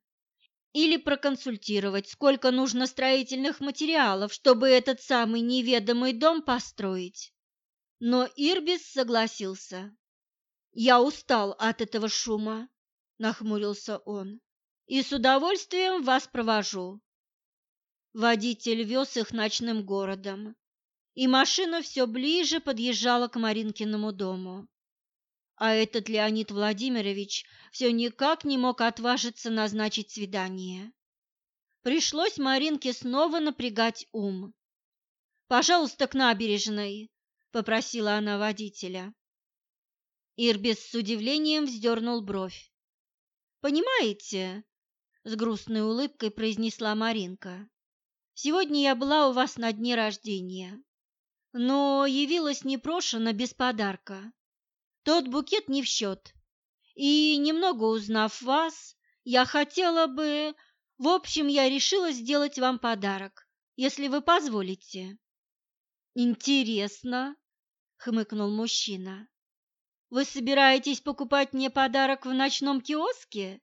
или проконсультировать, сколько нужно строительных материалов, чтобы этот самый неведомый дом построить. Но Ирбис согласился. «Я устал от этого шума», — нахмурился он, — «и с удовольствием вас провожу». Водитель вез их ночным городом, и машина все ближе подъезжала к Маринкиному дому. А этот Леонид Владимирович все никак не мог отважиться назначить свидание. Пришлось Маринке снова напрягать ум. «Пожалуйста, к набережной», — попросила она водителя. Ирбис с удивлением вздернул бровь. «Понимаете», — с грустной улыбкой произнесла Маринка, — «сегодня я была у вас на дне рождения, но явилась непрошена без подарка. Тот букет не в счет. И, немного узнав вас, Я хотела бы... В общем, я решила сделать вам подарок, если вы позволите». «Интересно», — хмыкнул мужчина. «Вы собираетесь покупать мне подарок в ночном киоске?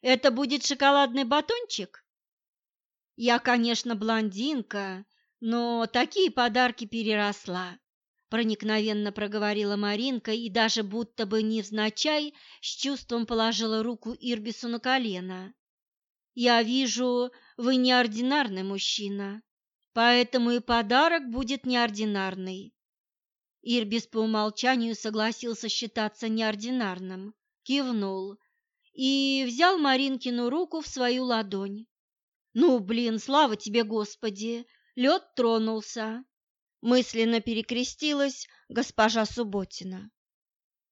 Это будет шоколадный батончик?» «Я, конечно, блондинка, но такие подарки переросла проникновенно проговорила Маринка и даже будто бы невзначай с чувством положила руку Ирбису на колено. «Я вижу, вы неординарный мужчина, поэтому и подарок будет неординарный». Ирбис по умолчанию согласился считаться неординарным, кивнул и взял Маринкину руку в свою ладонь. «Ну, блин, слава тебе, Господи! Лед тронулся!» Мысленно перекрестилась госпожа Субботина.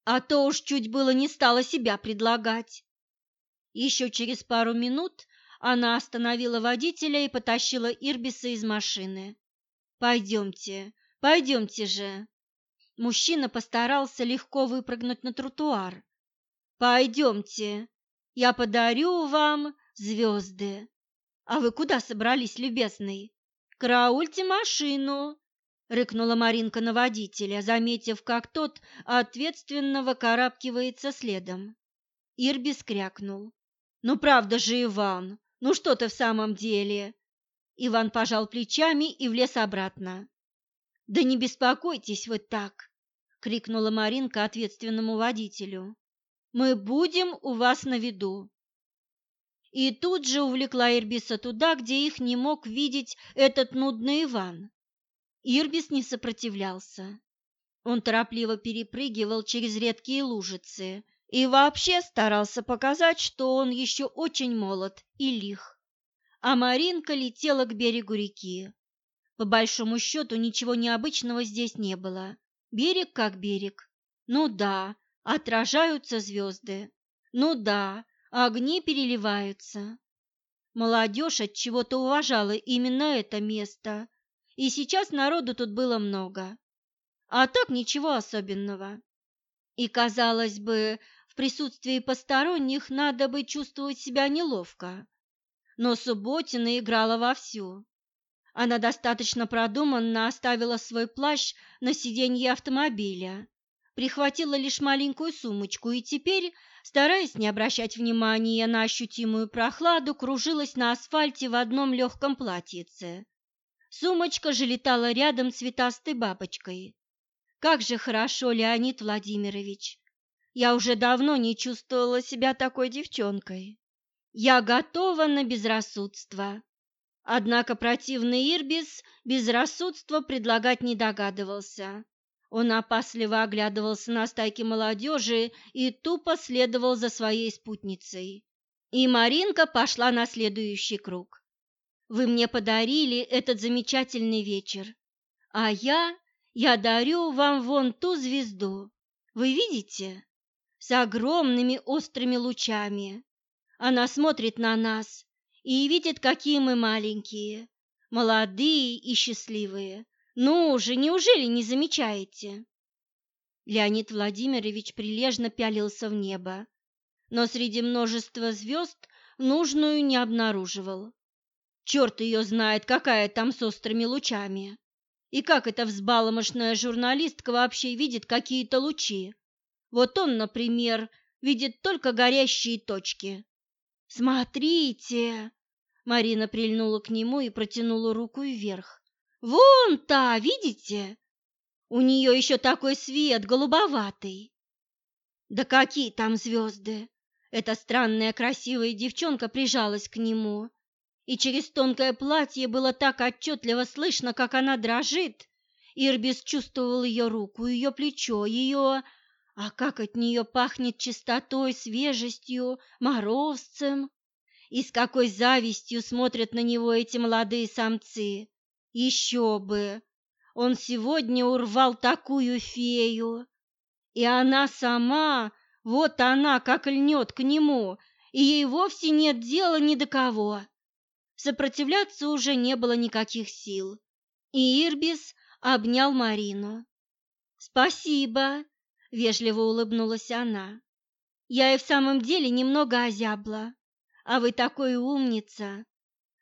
А то уж чуть было не стала себя предлагать. Еще через пару минут она остановила водителя и потащила Ирбиса из машины. «Пойдемте, пойдемте же!» Мужчина постарался легко выпрыгнуть на тротуар. «Пойдемте, я подарю вам звезды!» «А вы куда собрались, любезный?» «Караульте машину!» — рыкнула Маринка на водителя, заметив, как тот ответственно выкарабкивается следом. Ирбис крякнул. «Ну правда же, Иван, ну что ты в самом деле?» Иван пожал плечами и влез обратно. «Да не беспокойтесь вы так!» — крикнула Маринка ответственному водителю. «Мы будем у вас на виду!» И тут же увлекла Ирбиса туда, где их не мог видеть этот нудный Иван. Ирбис не сопротивлялся. Он торопливо перепрыгивал через редкие лужицы и вообще старался показать, что он еще очень молод и лих. А Маринка летела к берегу реки. По большому счету ничего необычного здесь не было. Берег как берег. Ну да, отражаются звезды. Ну да, огни переливаются. Молодежь от чего-то уважала именно это место и сейчас народу тут было много. А так ничего особенного. И, казалось бы, в присутствии посторонних надо бы чувствовать себя неловко. Но Субботина играла вовсю. Она достаточно продуманно оставила свой плащ на сиденье автомобиля, прихватила лишь маленькую сумочку и теперь, стараясь не обращать внимания на ощутимую прохладу, кружилась на асфальте в одном легком платьице Сумочка же летала рядом цветастой бабочкой. Как же хорошо, Леонид Владимирович! Я уже давно не чувствовала себя такой девчонкой. Я готова на безрассудство. Однако противный Ирбис безрассудство предлагать не догадывался. Он опасливо оглядывался на стайки молодежи и тупо следовал за своей спутницей. И Маринка пошла на следующий круг. Вы мне подарили этот замечательный вечер, а я, я дарю вам вон ту звезду. Вы видите? С огромными острыми лучами. Она смотрит на нас и видит, какие мы маленькие, молодые и счастливые. Ну же, неужели не замечаете? Леонид Владимирович прилежно пялился в небо, но среди множества звезд нужную не обнаруживал. Черт ее знает, какая там с острыми лучами. И как эта взбаломошная журналистка вообще видит какие-то лучи? Вот он, например, видит только горящие точки. «Смотрите!» Марина прильнула к нему и протянула руку вверх. «Вон та, видите? У нее еще такой свет голубоватый!» «Да какие там звезды!» Эта странная красивая девчонка прижалась к нему и через тонкое платье было так отчетливо слышно, как она дрожит. Ирбис чувствовал ее руку, ее плечо, ее... А как от нее пахнет чистотой, свежестью, морозцем! И с какой завистью смотрят на него эти молодые самцы! Еще бы! Он сегодня урвал такую фею! И она сама, вот она, как льнет к нему, и ей вовсе нет дела ни до кого. Сопротивляться уже не было никаких сил, и Ирбис обнял Марину. «Спасибо», — вежливо улыбнулась она. «Я и в самом деле немного озябла. а вы такой умница.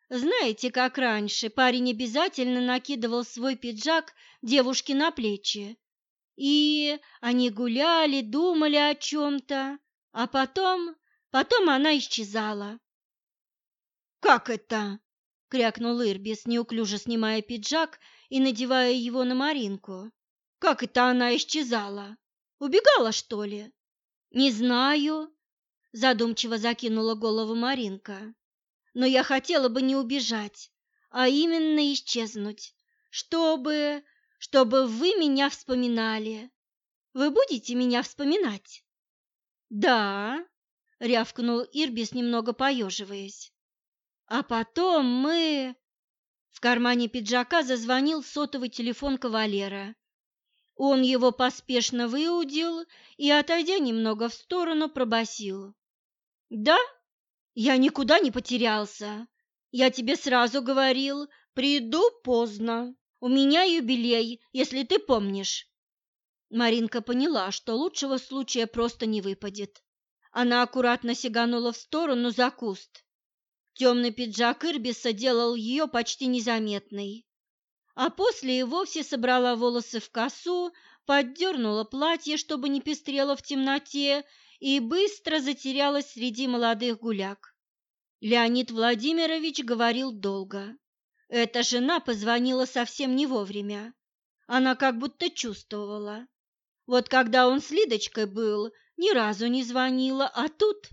Знаете, как раньше парень обязательно накидывал свой пиджак девушке на плечи. И они гуляли, думали о чем-то, а потом, потом она исчезала. «Как это?» — крякнул Ирбис, неуклюже снимая пиджак и надевая его на Маринку. «Как это она исчезала? Убегала, что ли?» «Не знаю», — задумчиво закинула голову Маринка. «Но я хотела бы не убежать, а именно исчезнуть, чтобы... чтобы вы меня вспоминали. Вы будете меня вспоминать?» «Да», — рявкнул Ирбис, немного поеживаясь. «А потом мы...» В кармане пиджака зазвонил сотовый телефон кавалера, он его поспешно выудил и, отойдя немного в сторону, пробасил: «Да, я никуда не потерялся. Я тебе сразу говорил, приду поздно. У меня юбилей, если ты помнишь». Маринка поняла, что лучшего случая просто не выпадет. Она аккуратно сиганула в сторону за куст. Темный пиджак Ирбиса делал ее почти незаметной а после и вовсе собрала волосы в косу, поддернула платье, чтобы не пестрело в темноте, и быстро затерялась среди молодых гуляк. Леонид Владимирович говорил долго. Эта жена позвонила совсем не вовремя. Она как будто чувствовала. Вот когда он с Лидочкой был, ни разу не звонила, а тут...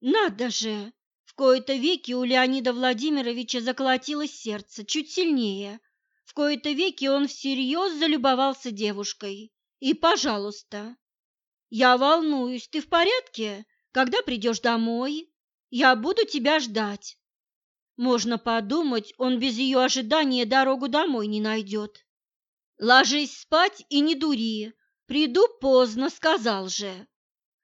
Надо же! Кои-то веки у Леонида Владимировича заколотилось сердце чуть сильнее, в кои-то веки он всерьез залюбовался девушкой. И, пожалуйста, я волнуюсь, ты в порядке? Когда придешь домой? Я буду тебя ждать. Можно подумать, он без ее ожидания дорогу домой не найдет. Ложись спать и не дури. Приду поздно, сказал же.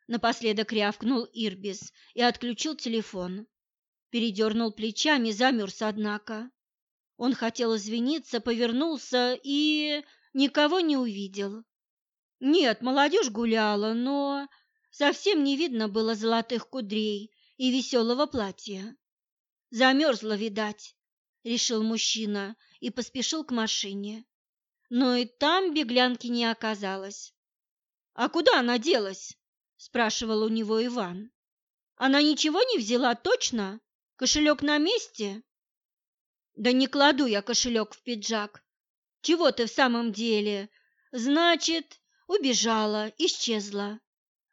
Напоследок рявкнул Ирбис и отключил телефон. Передернул плечами, замерз, однако. Он хотел извиниться, повернулся и никого не увидел. Нет, молодежь гуляла, но совсем не видно было золотых кудрей и веселого платья. Замерзла, видать, решил мужчина и поспешил к машине. Но и там беглянки не оказалось. «А куда она делась?» – спрашивал у него Иван. «Она ничего не взяла точно? Кошелек на месте?» Да не кладу я кошелек в пиджак. Чего ты в самом деле? Значит, убежала, исчезла.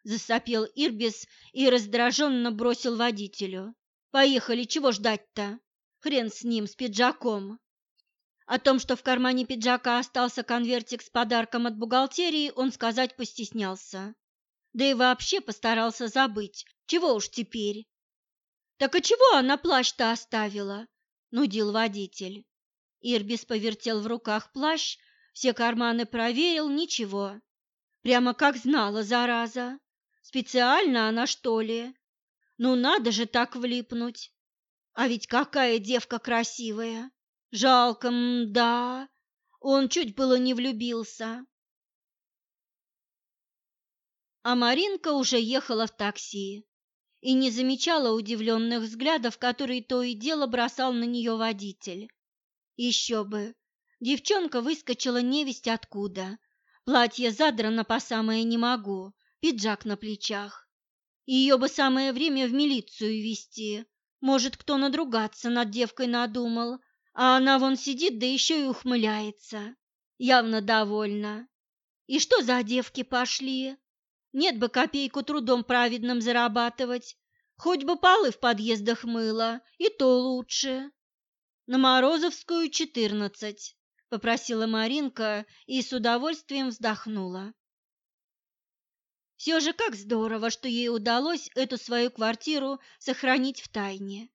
Засопел Ирбис и раздраженно бросил водителю. Поехали, чего ждать-то? Хрен с ним, с пиджаком. О том, что в кармане пиджака остался конвертик с подарком от бухгалтерии, он сказать постеснялся. Да и вообще постарался забыть. Чего уж теперь? Так и чего она плащ-то оставила? нудил водитель. Ирбис повертел в руках плащ, все карманы проверил, ничего. Прямо как знала, зараза. Специально она, что ли? Ну надо же так влипнуть. А ведь какая девка красивая. Жалко, да. Он чуть было не влюбился. А Маринка уже ехала в такси и не замечала удивленных взглядов, которые то и дело бросал на нее водитель. Еще бы! Девчонка выскочила невесть откуда. Платье задрано по самое не могу, пиджак на плечах. Ее бы самое время в милицию вести. Может, кто надругаться над девкой надумал, а она вон сидит, да еще и ухмыляется. Явно довольна. И что за девки пошли? Нет бы копейку трудом праведным зарабатывать, хоть бы полы в подъездах мыло, и то лучше. На Морозовскую, четырнадцать, попросила Маринка и с удовольствием вздохнула. Все же как здорово, что ей удалось эту свою квартиру сохранить в тайне,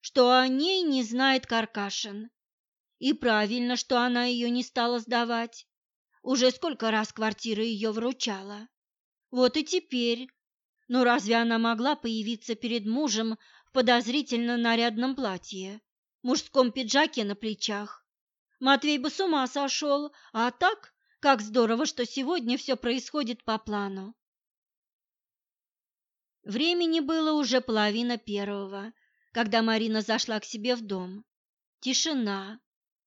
что о ней не знает Каркашин. И правильно, что она ее не стала сдавать. Уже сколько раз квартира ее вручала. Вот и теперь. Но разве она могла появиться перед мужем в подозрительно нарядном платье, мужском пиджаке на плечах? Матвей бы с ума сошел, а так, как здорово, что сегодня все происходит по плану. Времени было уже половина первого, когда Марина зашла к себе в дом. Тишина,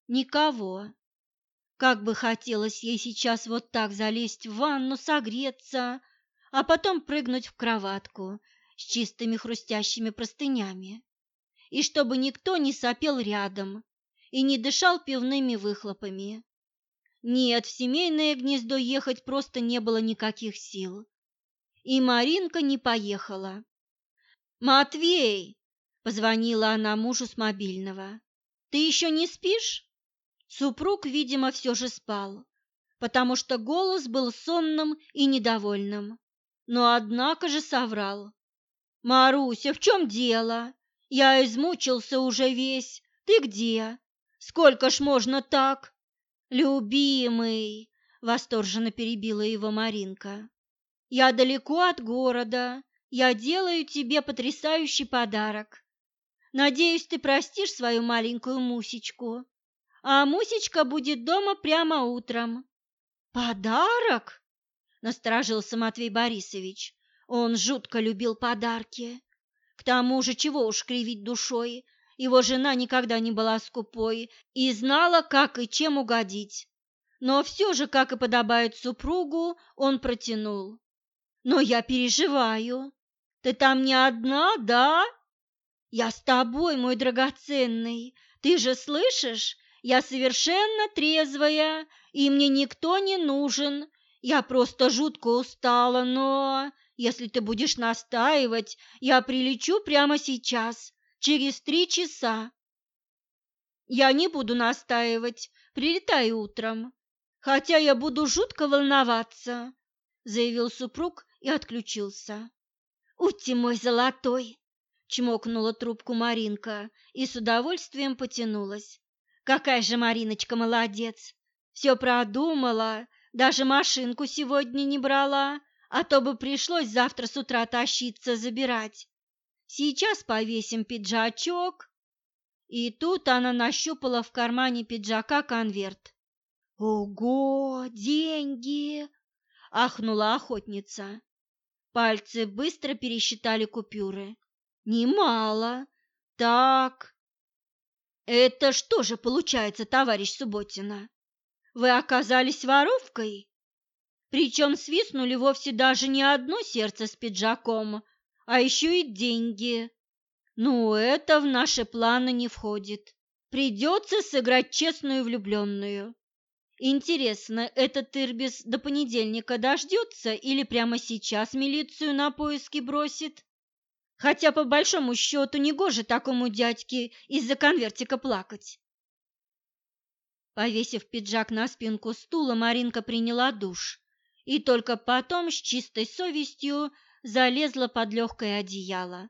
никого. Как бы хотелось ей сейчас вот так залезть в ванну, согреться, а потом прыгнуть в кроватку с чистыми хрустящими простынями. И чтобы никто не сопел рядом и не дышал пивными выхлопами. Нет, в семейное гнездо ехать просто не было никаких сил. И Маринка не поехала. «Матвей!» – позвонила она мужу с мобильного. «Ты еще не спишь?» Супруг, видимо, все же спал, потому что голос был сонным и недовольным. Но однако же соврал. «Маруся, в чем дело? Я измучился уже весь. Ты где? Сколько ж можно так?» «Любимый!» — восторженно перебила его Маринка. «Я далеко от города. Я делаю тебе потрясающий подарок. Надеюсь, ты простишь свою маленькую Мусечку а Мусечка будет дома прямо утром. Подарок? Насторожился Матвей Борисович. Он жутко любил подарки. К тому же, чего уж кривить душой, его жена никогда не была скупой и знала, как и чем угодить. Но все же, как и подобает супругу, он протянул. «Но я переживаю. Ты там не одна, да?» «Я с тобой, мой драгоценный. Ты же слышишь? Я совершенно трезвая, и мне никто не нужен. Я просто жутко устала, но если ты будешь настаивать, я прилечу прямо сейчас, через три часа. Я не буду настаивать, прилетай утром, хотя я буду жутко волноваться, заявил супруг и отключился. Ути мой золотой, чмокнула трубку Маринка и с удовольствием потянулась. Какая же Мариночка молодец! Все продумала, даже машинку сегодня не брала, а то бы пришлось завтра с утра тащиться забирать. Сейчас повесим пиджачок. И тут она нащупала в кармане пиджака конверт. «Ого, деньги!» – ахнула охотница. Пальцы быстро пересчитали купюры. «Немало. Так, это что же получается, товарищ Субботина? Вы оказались воровкой? Причем свистнули вовсе даже не одно сердце с пиджаком, а еще и деньги. Ну, это в наши планы не входит. Придется сыграть честную влюбленную. Интересно, этот Ирбис до понедельника дождется или прямо сейчас милицию на поиски бросит? Хотя, по большому счету, негоже такому дядьке из-за конвертика плакать. Повесив пиджак на спинку стула, Маринка приняла душ и только потом с чистой совестью залезла под легкое одеяло.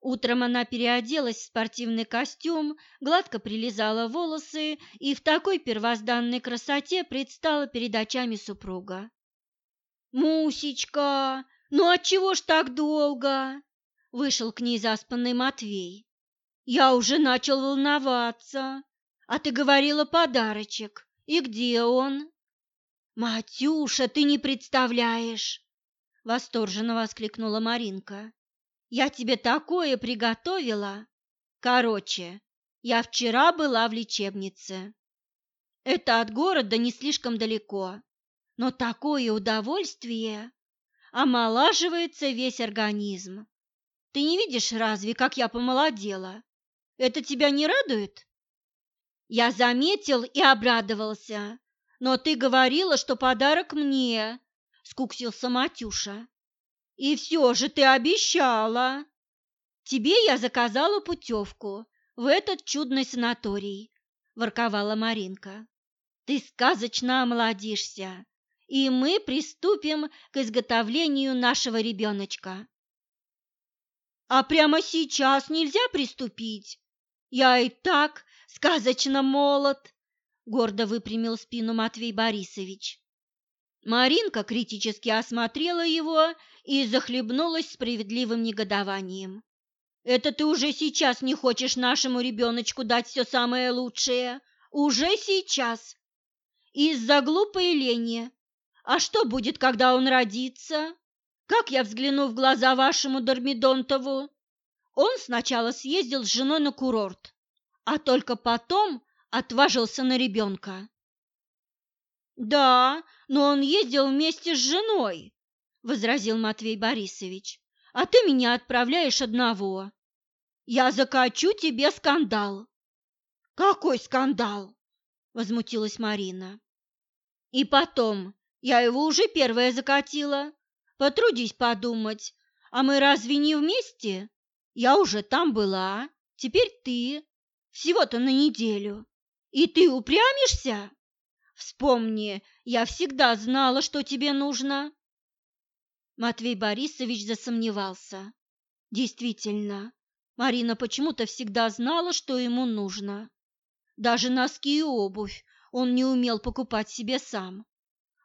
Утром она переоделась в спортивный костюм, гладко прилизала волосы и в такой первозданной красоте предстала перед очами супруга. «Мусечка, «Ну отчего ж так долго?» – вышел к ней заспанный Матвей. «Я уже начал волноваться. А ты говорила подарочек. И где он?» «Матюша, ты не представляешь!» – восторженно воскликнула Маринка. «Я тебе такое приготовила! Короче, я вчера была в лечебнице. Это от города не слишком далеко, но такое удовольствие!» омолаживается весь организм. Ты не видишь разве, как я помолодела? Это тебя не радует? Я заметил и обрадовался. Но ты говорила, что подарок мне, скуксился Матюша. И все же ты обещала. Тебе я заказала путевку в этот чудный санаторий, ворковала Маринка. Ты сказочно омолодишься и мы приступим к изготовлению нашего ребеночка. А прямо сейчас нельзя приступить. Я и так сказочно молод, гордо выпрямил спину Матвей Борисович. Маринка критически осмотрела его и захлебнулась справедливым негодованием. «Это ты уже сейчас не хочешь нашему ребеночку дать все самое лучшее? Уже сейчас? Из-за глупой лени, а что будет, когда он родится? Как я взгляну в глаза вашему Дормидонтову? Он сначала съездил с женой на курорт, а только потом отважился на ребенка. «Да, но он ездил вместе с женой», — возразил Матвей Борисович, «а ты меня отправляешь одного. Я закачу тебе скандал». «Какой скандал?» — возмутилась Марина. «И потом, я его уже первая закатила. Потрудись подумать, а мы разве не вместе? Я уже там была, теперь ты. Всего-то на неделю. И ты упрямишься? Вспомни, я всегда знала, что тебе нужно. Матвей Борисович засомневался. Действительно, Марина почему-то всегда знала, что ему нужно. Даже носки и обувь он не умел покупать себе сам,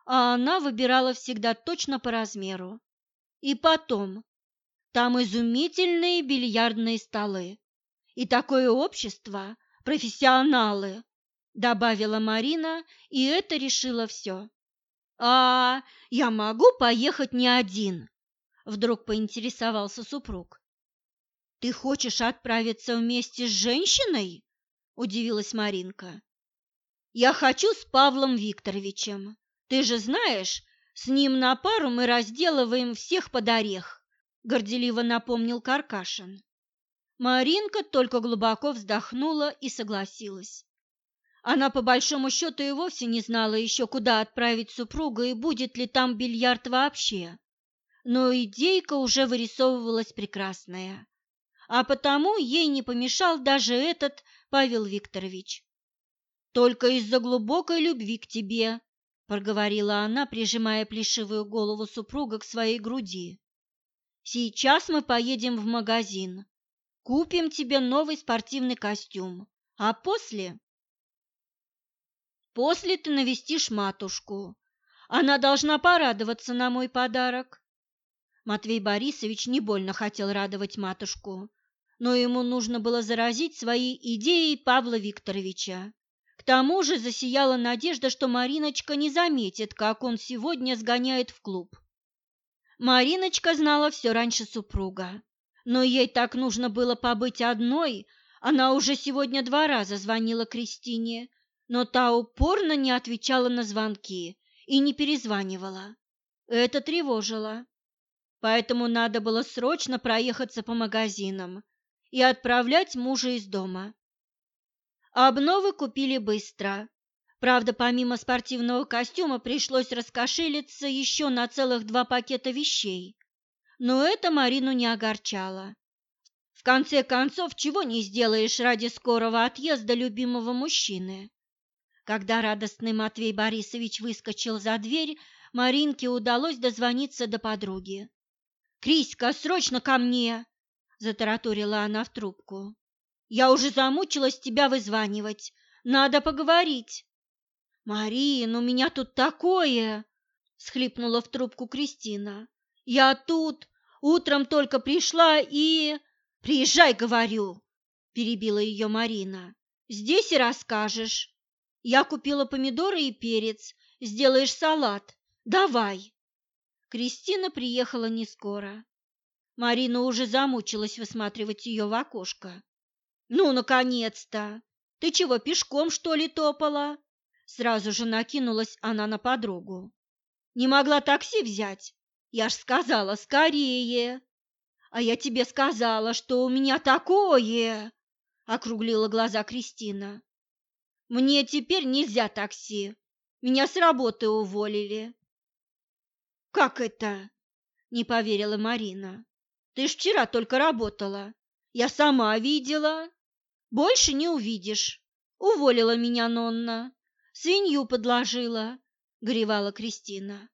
а она выбирала всегда точно по размеру. И потом, там изумительные бильярдные столы. И такое общество, профессионалы, добавила Марина, и это решило все. А я могу поехать не один? Вдруг поинтересовался супруг. Ты хочешь отправиться вместе с женщиной? удивилась Маринка. Я хочу с Павлом Викторовичем. Ты же знаешь, с ним на пару мы разделываем всех под орех горделиво напомнил Каркашин. Маринка только глубоко вздохнула и согласилась. Она по большому счету и вовсе не знала еще, куда отправить супруга и будет ли там бильярд вообще. Но идейка уже вырисовывалась прекрасная. А потому ей не помешал даже этот Павел Викторович. «Только из-за глубокой любви к тебе», — проговорила она, прижимая плешивую голову супруга к своей груди. Сейчас мы поедем в магазин, купим тебе новый спортивный костюм, а после... После ты навестишь матушку. Она должна порадоваться на мой подарок. Матвей Борисович не больно хотел радовать матушку, но ему нужно было заразить свои идеи Павла Викторовича. К тому же засияла надежда, что Мариночка не заметит, как он сегодня сгоняет в клуб. Мариночка знала все раньше супруга, но ей так нужно было побыть одной. Она уже сегодня два раза звонила Кристине, но та упорно не отвечала на звонки и не перезванивала. Это тревожило. Поэтому надо было срочно проехаться по магазинам и отправлять мужа из дома. Обновы купили быстро, Правда, помимо спортивного костюма пришлось раскошелиться еще на целых два пакета вещей. Но это Марину не огорчало. В конце концов, чего не сделаешь ради скорого отъезда любимого мужчины. Когда радостный Матвей Борисович выскочил за дверь, Маринке удалось дозвониться до подруги. «Криська, срочно ко мне!» – затараторила она в трубку. «Я уже замучилась тебя вызванивать. Надо поговорить». «Марин, у меня тут такое!» – схлипнула в трубку Кристина. «Я тут, утром только пришла и...» «Приезжай, говорю!» – перебила ее Марина. «Здесь и расскажешь. Я купила помидоры и перец, сделаешь салат. Давай!» Кристина приехала не скоро. Марина уже замучилась высматривать ее в окошко. «Ну, наконец-то! Ты чего, пешком, что ли, топала?» Сразу же накинулась она на подругу. Не могла такси взять? Я ж сказала, скорее. А я тебе сказала, что у меня такое, округлила глаза Кристина. Мне теперь нельзя такси. Меня с работы уволили. Как это? Не поверила Марина. Ты ж вчера только работала. Я сама видела. Больше не увидишь. Уволила меня Нонна свинью подложила, горевала Кристина.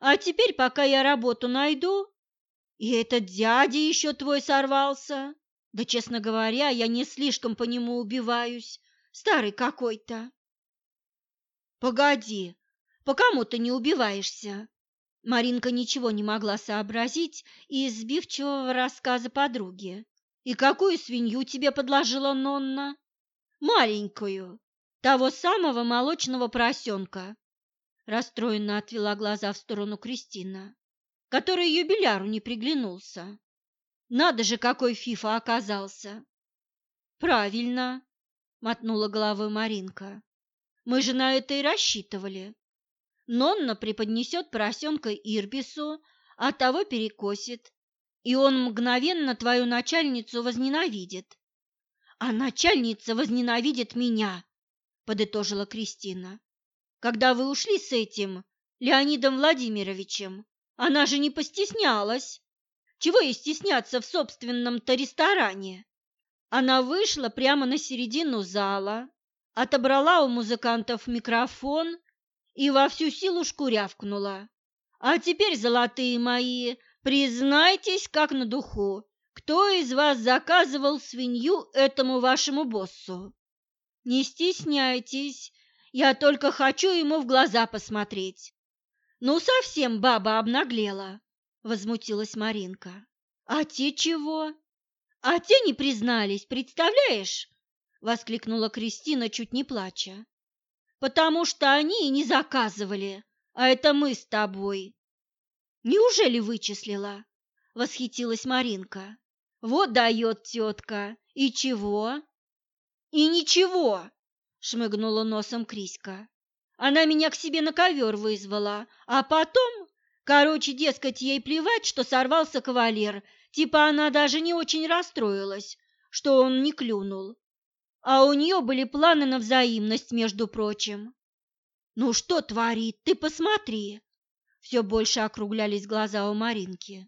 А теперь, пока я работу найду, и этот дядя еще твой сорвался. Да, честно говоря, я не слишком по нему убиваюсь. Старый какой-то. Погоди, по кому ты не убиваешься? Маринка ничего не могла сообразить из сбивчивого рассказа подруги. И какую свинью тебе подложила Нонна? Маленькую, того самого молочного поросенка, расстроенно отвела глаза в сторону Кристина, который юбиляру не приглянулся. Надо же, какой фифа оказался. Правильно, мотнула головой Маринка. Мы же на это и рассчитывали. Нонна преподнесет поросенка Ирбису, а того перекосит, и он мгновенно твою начальницу возненавидит. А начальница возненавидит меня, подытожила Кристина. Когда вы ушли с этим Леонидом Владимировичем, она же не постеснялась. Чего ей стесняться в собственном-то ресторане? Она вышла прямо на середину зала, отобрала у музыкантов микрофон и во всю силу шкурявкнула. А теперь, золотые мои, признайтесь как на духу, кто из вас заказывал свинью этому вашему боссу? Не стесняйтесь, я только хочу ему в глаза посмотреть. Ну, совсем баба обнаглела, возмутилась Маринка. А те чего? А те не признались, представляешь? воскликнула Кристина, чуть не плача. Потому что они и не заказывали, а это мы с тобой. Неужели вычислила? Восхитилась Маринка. Вот дает тетка. И чего? И ничего, шмыгнула носом Криська. Она меня к себе на ковер вызвала, а потом, короче, дескать, ей плевать, что сорвался кавалер, типа она даже не очень расстроилась, что он не клюнул. А у нее были планы на взаимность, между прочим. «Ну что творит, ты посмотри!» Все больше округлялись глаза у Маринки.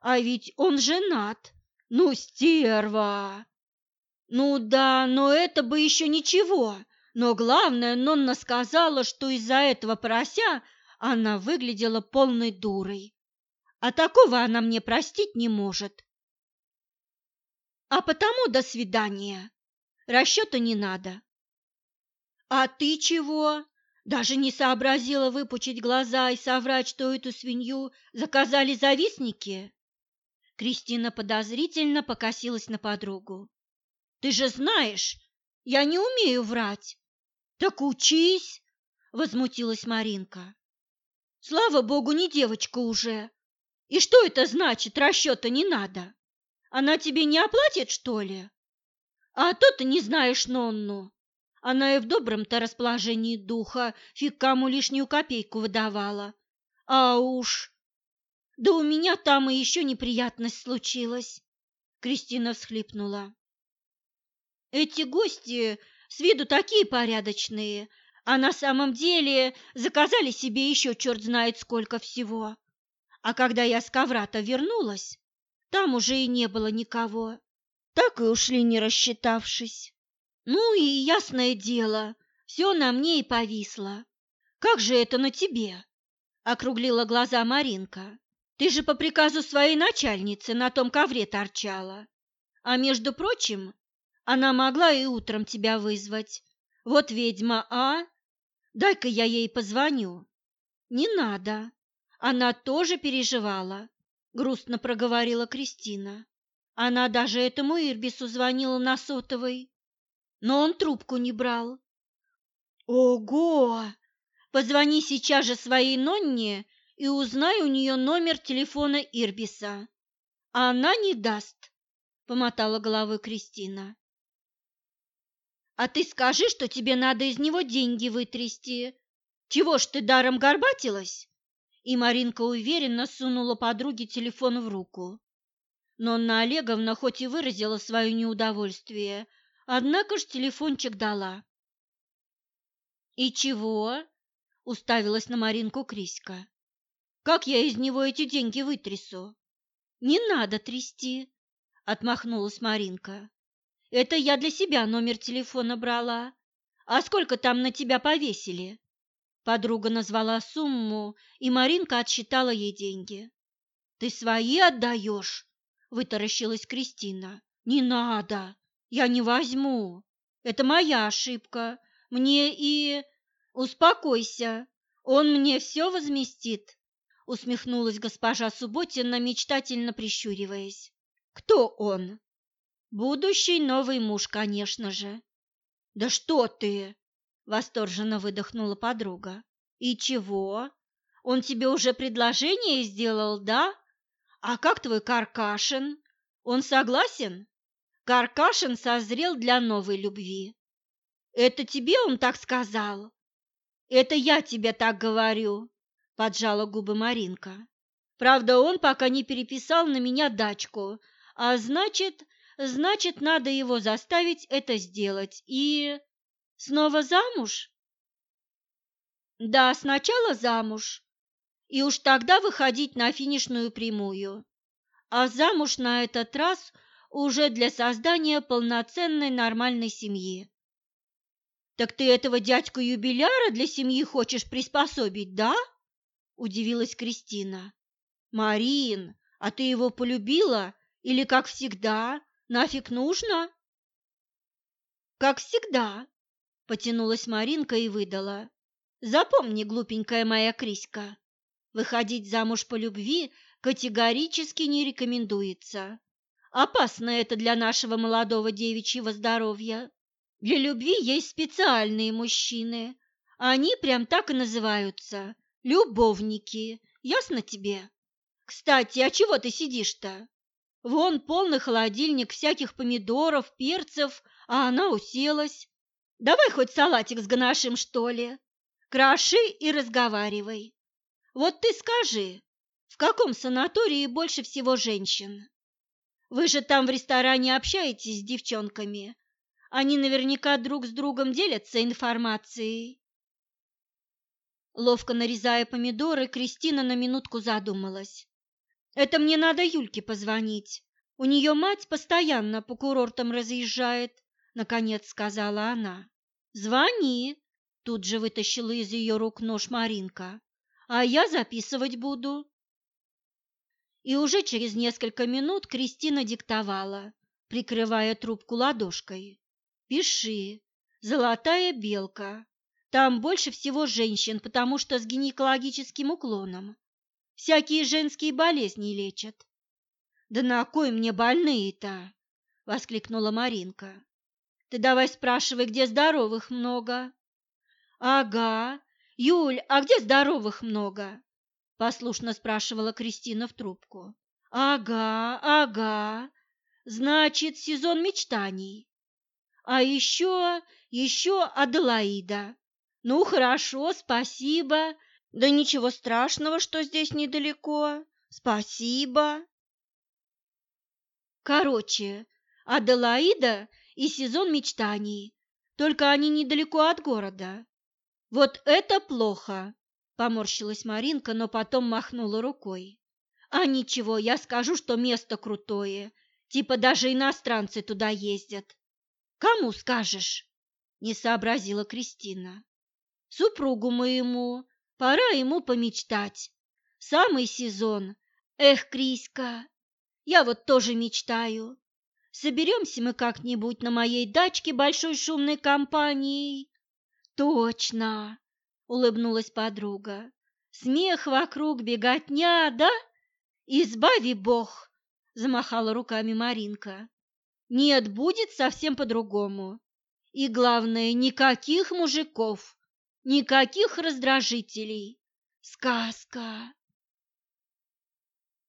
«А ведь он женат! Ну, стерва!» «Ну да, но это бы еще ничего!» Но главное, Нонна сказала, что из-за этого порося она выглядела полной дурой. А такого она мне простить не может. А потому до свидания. Расчета не надо. А ты чего? Даже не сообразила выпучить глаза и соврать, что эту свинью заказали завистники? Кристина подозрительно покосилась на подругу. Ты же знаешь, я не умею врать. Так учись, возмутилась Маринка. Слава богу, не девочка уже. И что это значит, расчета не надо? Она тебе не оплатит, что ли? А то ты не знаешь Нонну. Она и в добром-то расположении духа фиг кому лишнюю копейку выдавала. А уж... Да у меня там и еще неприятность случилась. Кристина всхлипнула. Эти гости с виду такие порядочные, а на самом деле заказали себе еще черт знает сколько всего. А когда я с коврата вернулась, там уже и не было никого. Так и ушли, не рассчитавшись. Ну и ясное дело, все на мне и повисло. Как же это на тебе? Округлила глаза Маринка. Ты же по приказу своей начальницы на том ковре торчала. А между прочим, она могла и утром тебя вызвать. Вот ведьма, а? Дай-ка я ей позвоню. Не надо. Она тоже переживала, грустно проговорила Кристина. Она даже этому Ирбису звонила на сотовой, но он трубку не брал. Ого! Позвони сейчас же своей Нонне и узнай у нее номер телефона Ирбиса. Она не даст, помотала головой Кристина. А ты скажи, что тебе надо из него деньги вытрясти. Чего ж ты даром горбатилась? И Маринка уверенно сунула подруге телефон в руку. Но Анна Олеговна хоть и выразила свое неудовольствие, однако ж телефончик дала. «И чего?» – уставилась на Маринку Криська. «Как я из него эти деньги вытрясу?» «Не надо трясти», – отмахнулась Маринка. Это я для себя номер телефона брала. А сколько там на тебя повесили? Подруга назвала сумму, и Маринка отсчитала ей деньги. Ты свои отдаешь? Вытаращилась Кристина. Не надо, я не возьму. Это моя ошибка. Мне и... Успокойся, он мне все возместит. Усмехнулась госпожа Субботина, мечтательно прищуриваясь. Кто он? Будущий новый муж, конечно же. Да что ты? Восторженно выдохнула подруга. И чего? Он тебе уже предложение сделал, да? А как твой Каркашин? Он согласен? Каркашин созрел для новой любви. Это тебе он так сказал? Это я тебе так говорю, поджала губы Маринка. Правда, он пока не переписал на меня дачку, а значит, значит, надо его заставить это сделать. И снова замуж? Да, сначала замуж, и уж тогда выходить на финишную прямую. А замуж на этот раз уже для создания полноценной нормальной семьи. Так ты этого дядьку-юбиляра для семьи хочешь приспособить, да? Удивилась Кристина. Марин, а ты его полюбила или, как всегда, нафиг нужно? Как всегда, потянулась Маринка и выдала. Запомни, глупенькая моя Криська, выходить замуж по любви категорически не рекомендуется. Опасно это для нашего молодого девичьего здоровья. Для любви есть специальные мужчины. Они прям так и называются – любовники. Ясно тебе? Кстати, а чего ты сидишь-то? Вон полный холодильник всяких помидоров, перцев, а она уселась. Давай хоть салатик с ганашем, что ли. Кроши и разговаривай. Вот ты скажи, в каком санатории больше всего женщин? Вы же там в ресторане общаетесь с девчонками. Они наверняка друг с другом делятся информацией. Ловко нарезая помидоры, Кристина на минутку задумалась. Это мне надо Юльке позвонить. У нее мать постоянно по курортам разъезжает, наконец сказала она. Звони, тут же вытащила из ее рук нож Маринка. А я записывать буду. И уже через несколько минут Кристина диктовала, прикрывая трубку ладошкой. «Пиши. Золотая белка. Там больше всего женщин, потому что с гинекологическим уклоном. Всякие женские болезни лечат. Да на кой мне больные-то? воскликнула Маринка. Ты давай спрашивай, где здоровых много. Ага. Юль, а где здоровых много? послушно спрашивала Кристина в трубку. Ага, ага. Значит, сезон мечтаний. А еще, еще Аделаида. Ну, хорошо, спасибо. Да ничего страшного, что здесь недалеко. Спасибо. Короче, Аделаида и сезон мечтаний. Только они недалеко от города. Вот это плохо, поморщилась Маринка, но потом махнула рукой. А ничего, я скажу, что место крутое. Типа даже иностранцы туда ездят. Кому скажешь? Не сообразила Кристина. Супругу моему, Пора ему помечтать. Самый сезон. Эх, Криська, я вот тоже мечтаю. Соберемся мы как-нибудь на моей дачке большой шумной компанией. Точно, улыбнулась подруга. Смех вокруг, беготня, да? Избави Бог, замахала руками Маринка. Нет, будет совсем по-другому. И главное, никаких мужиков. Никаких раздражителей. Сказка.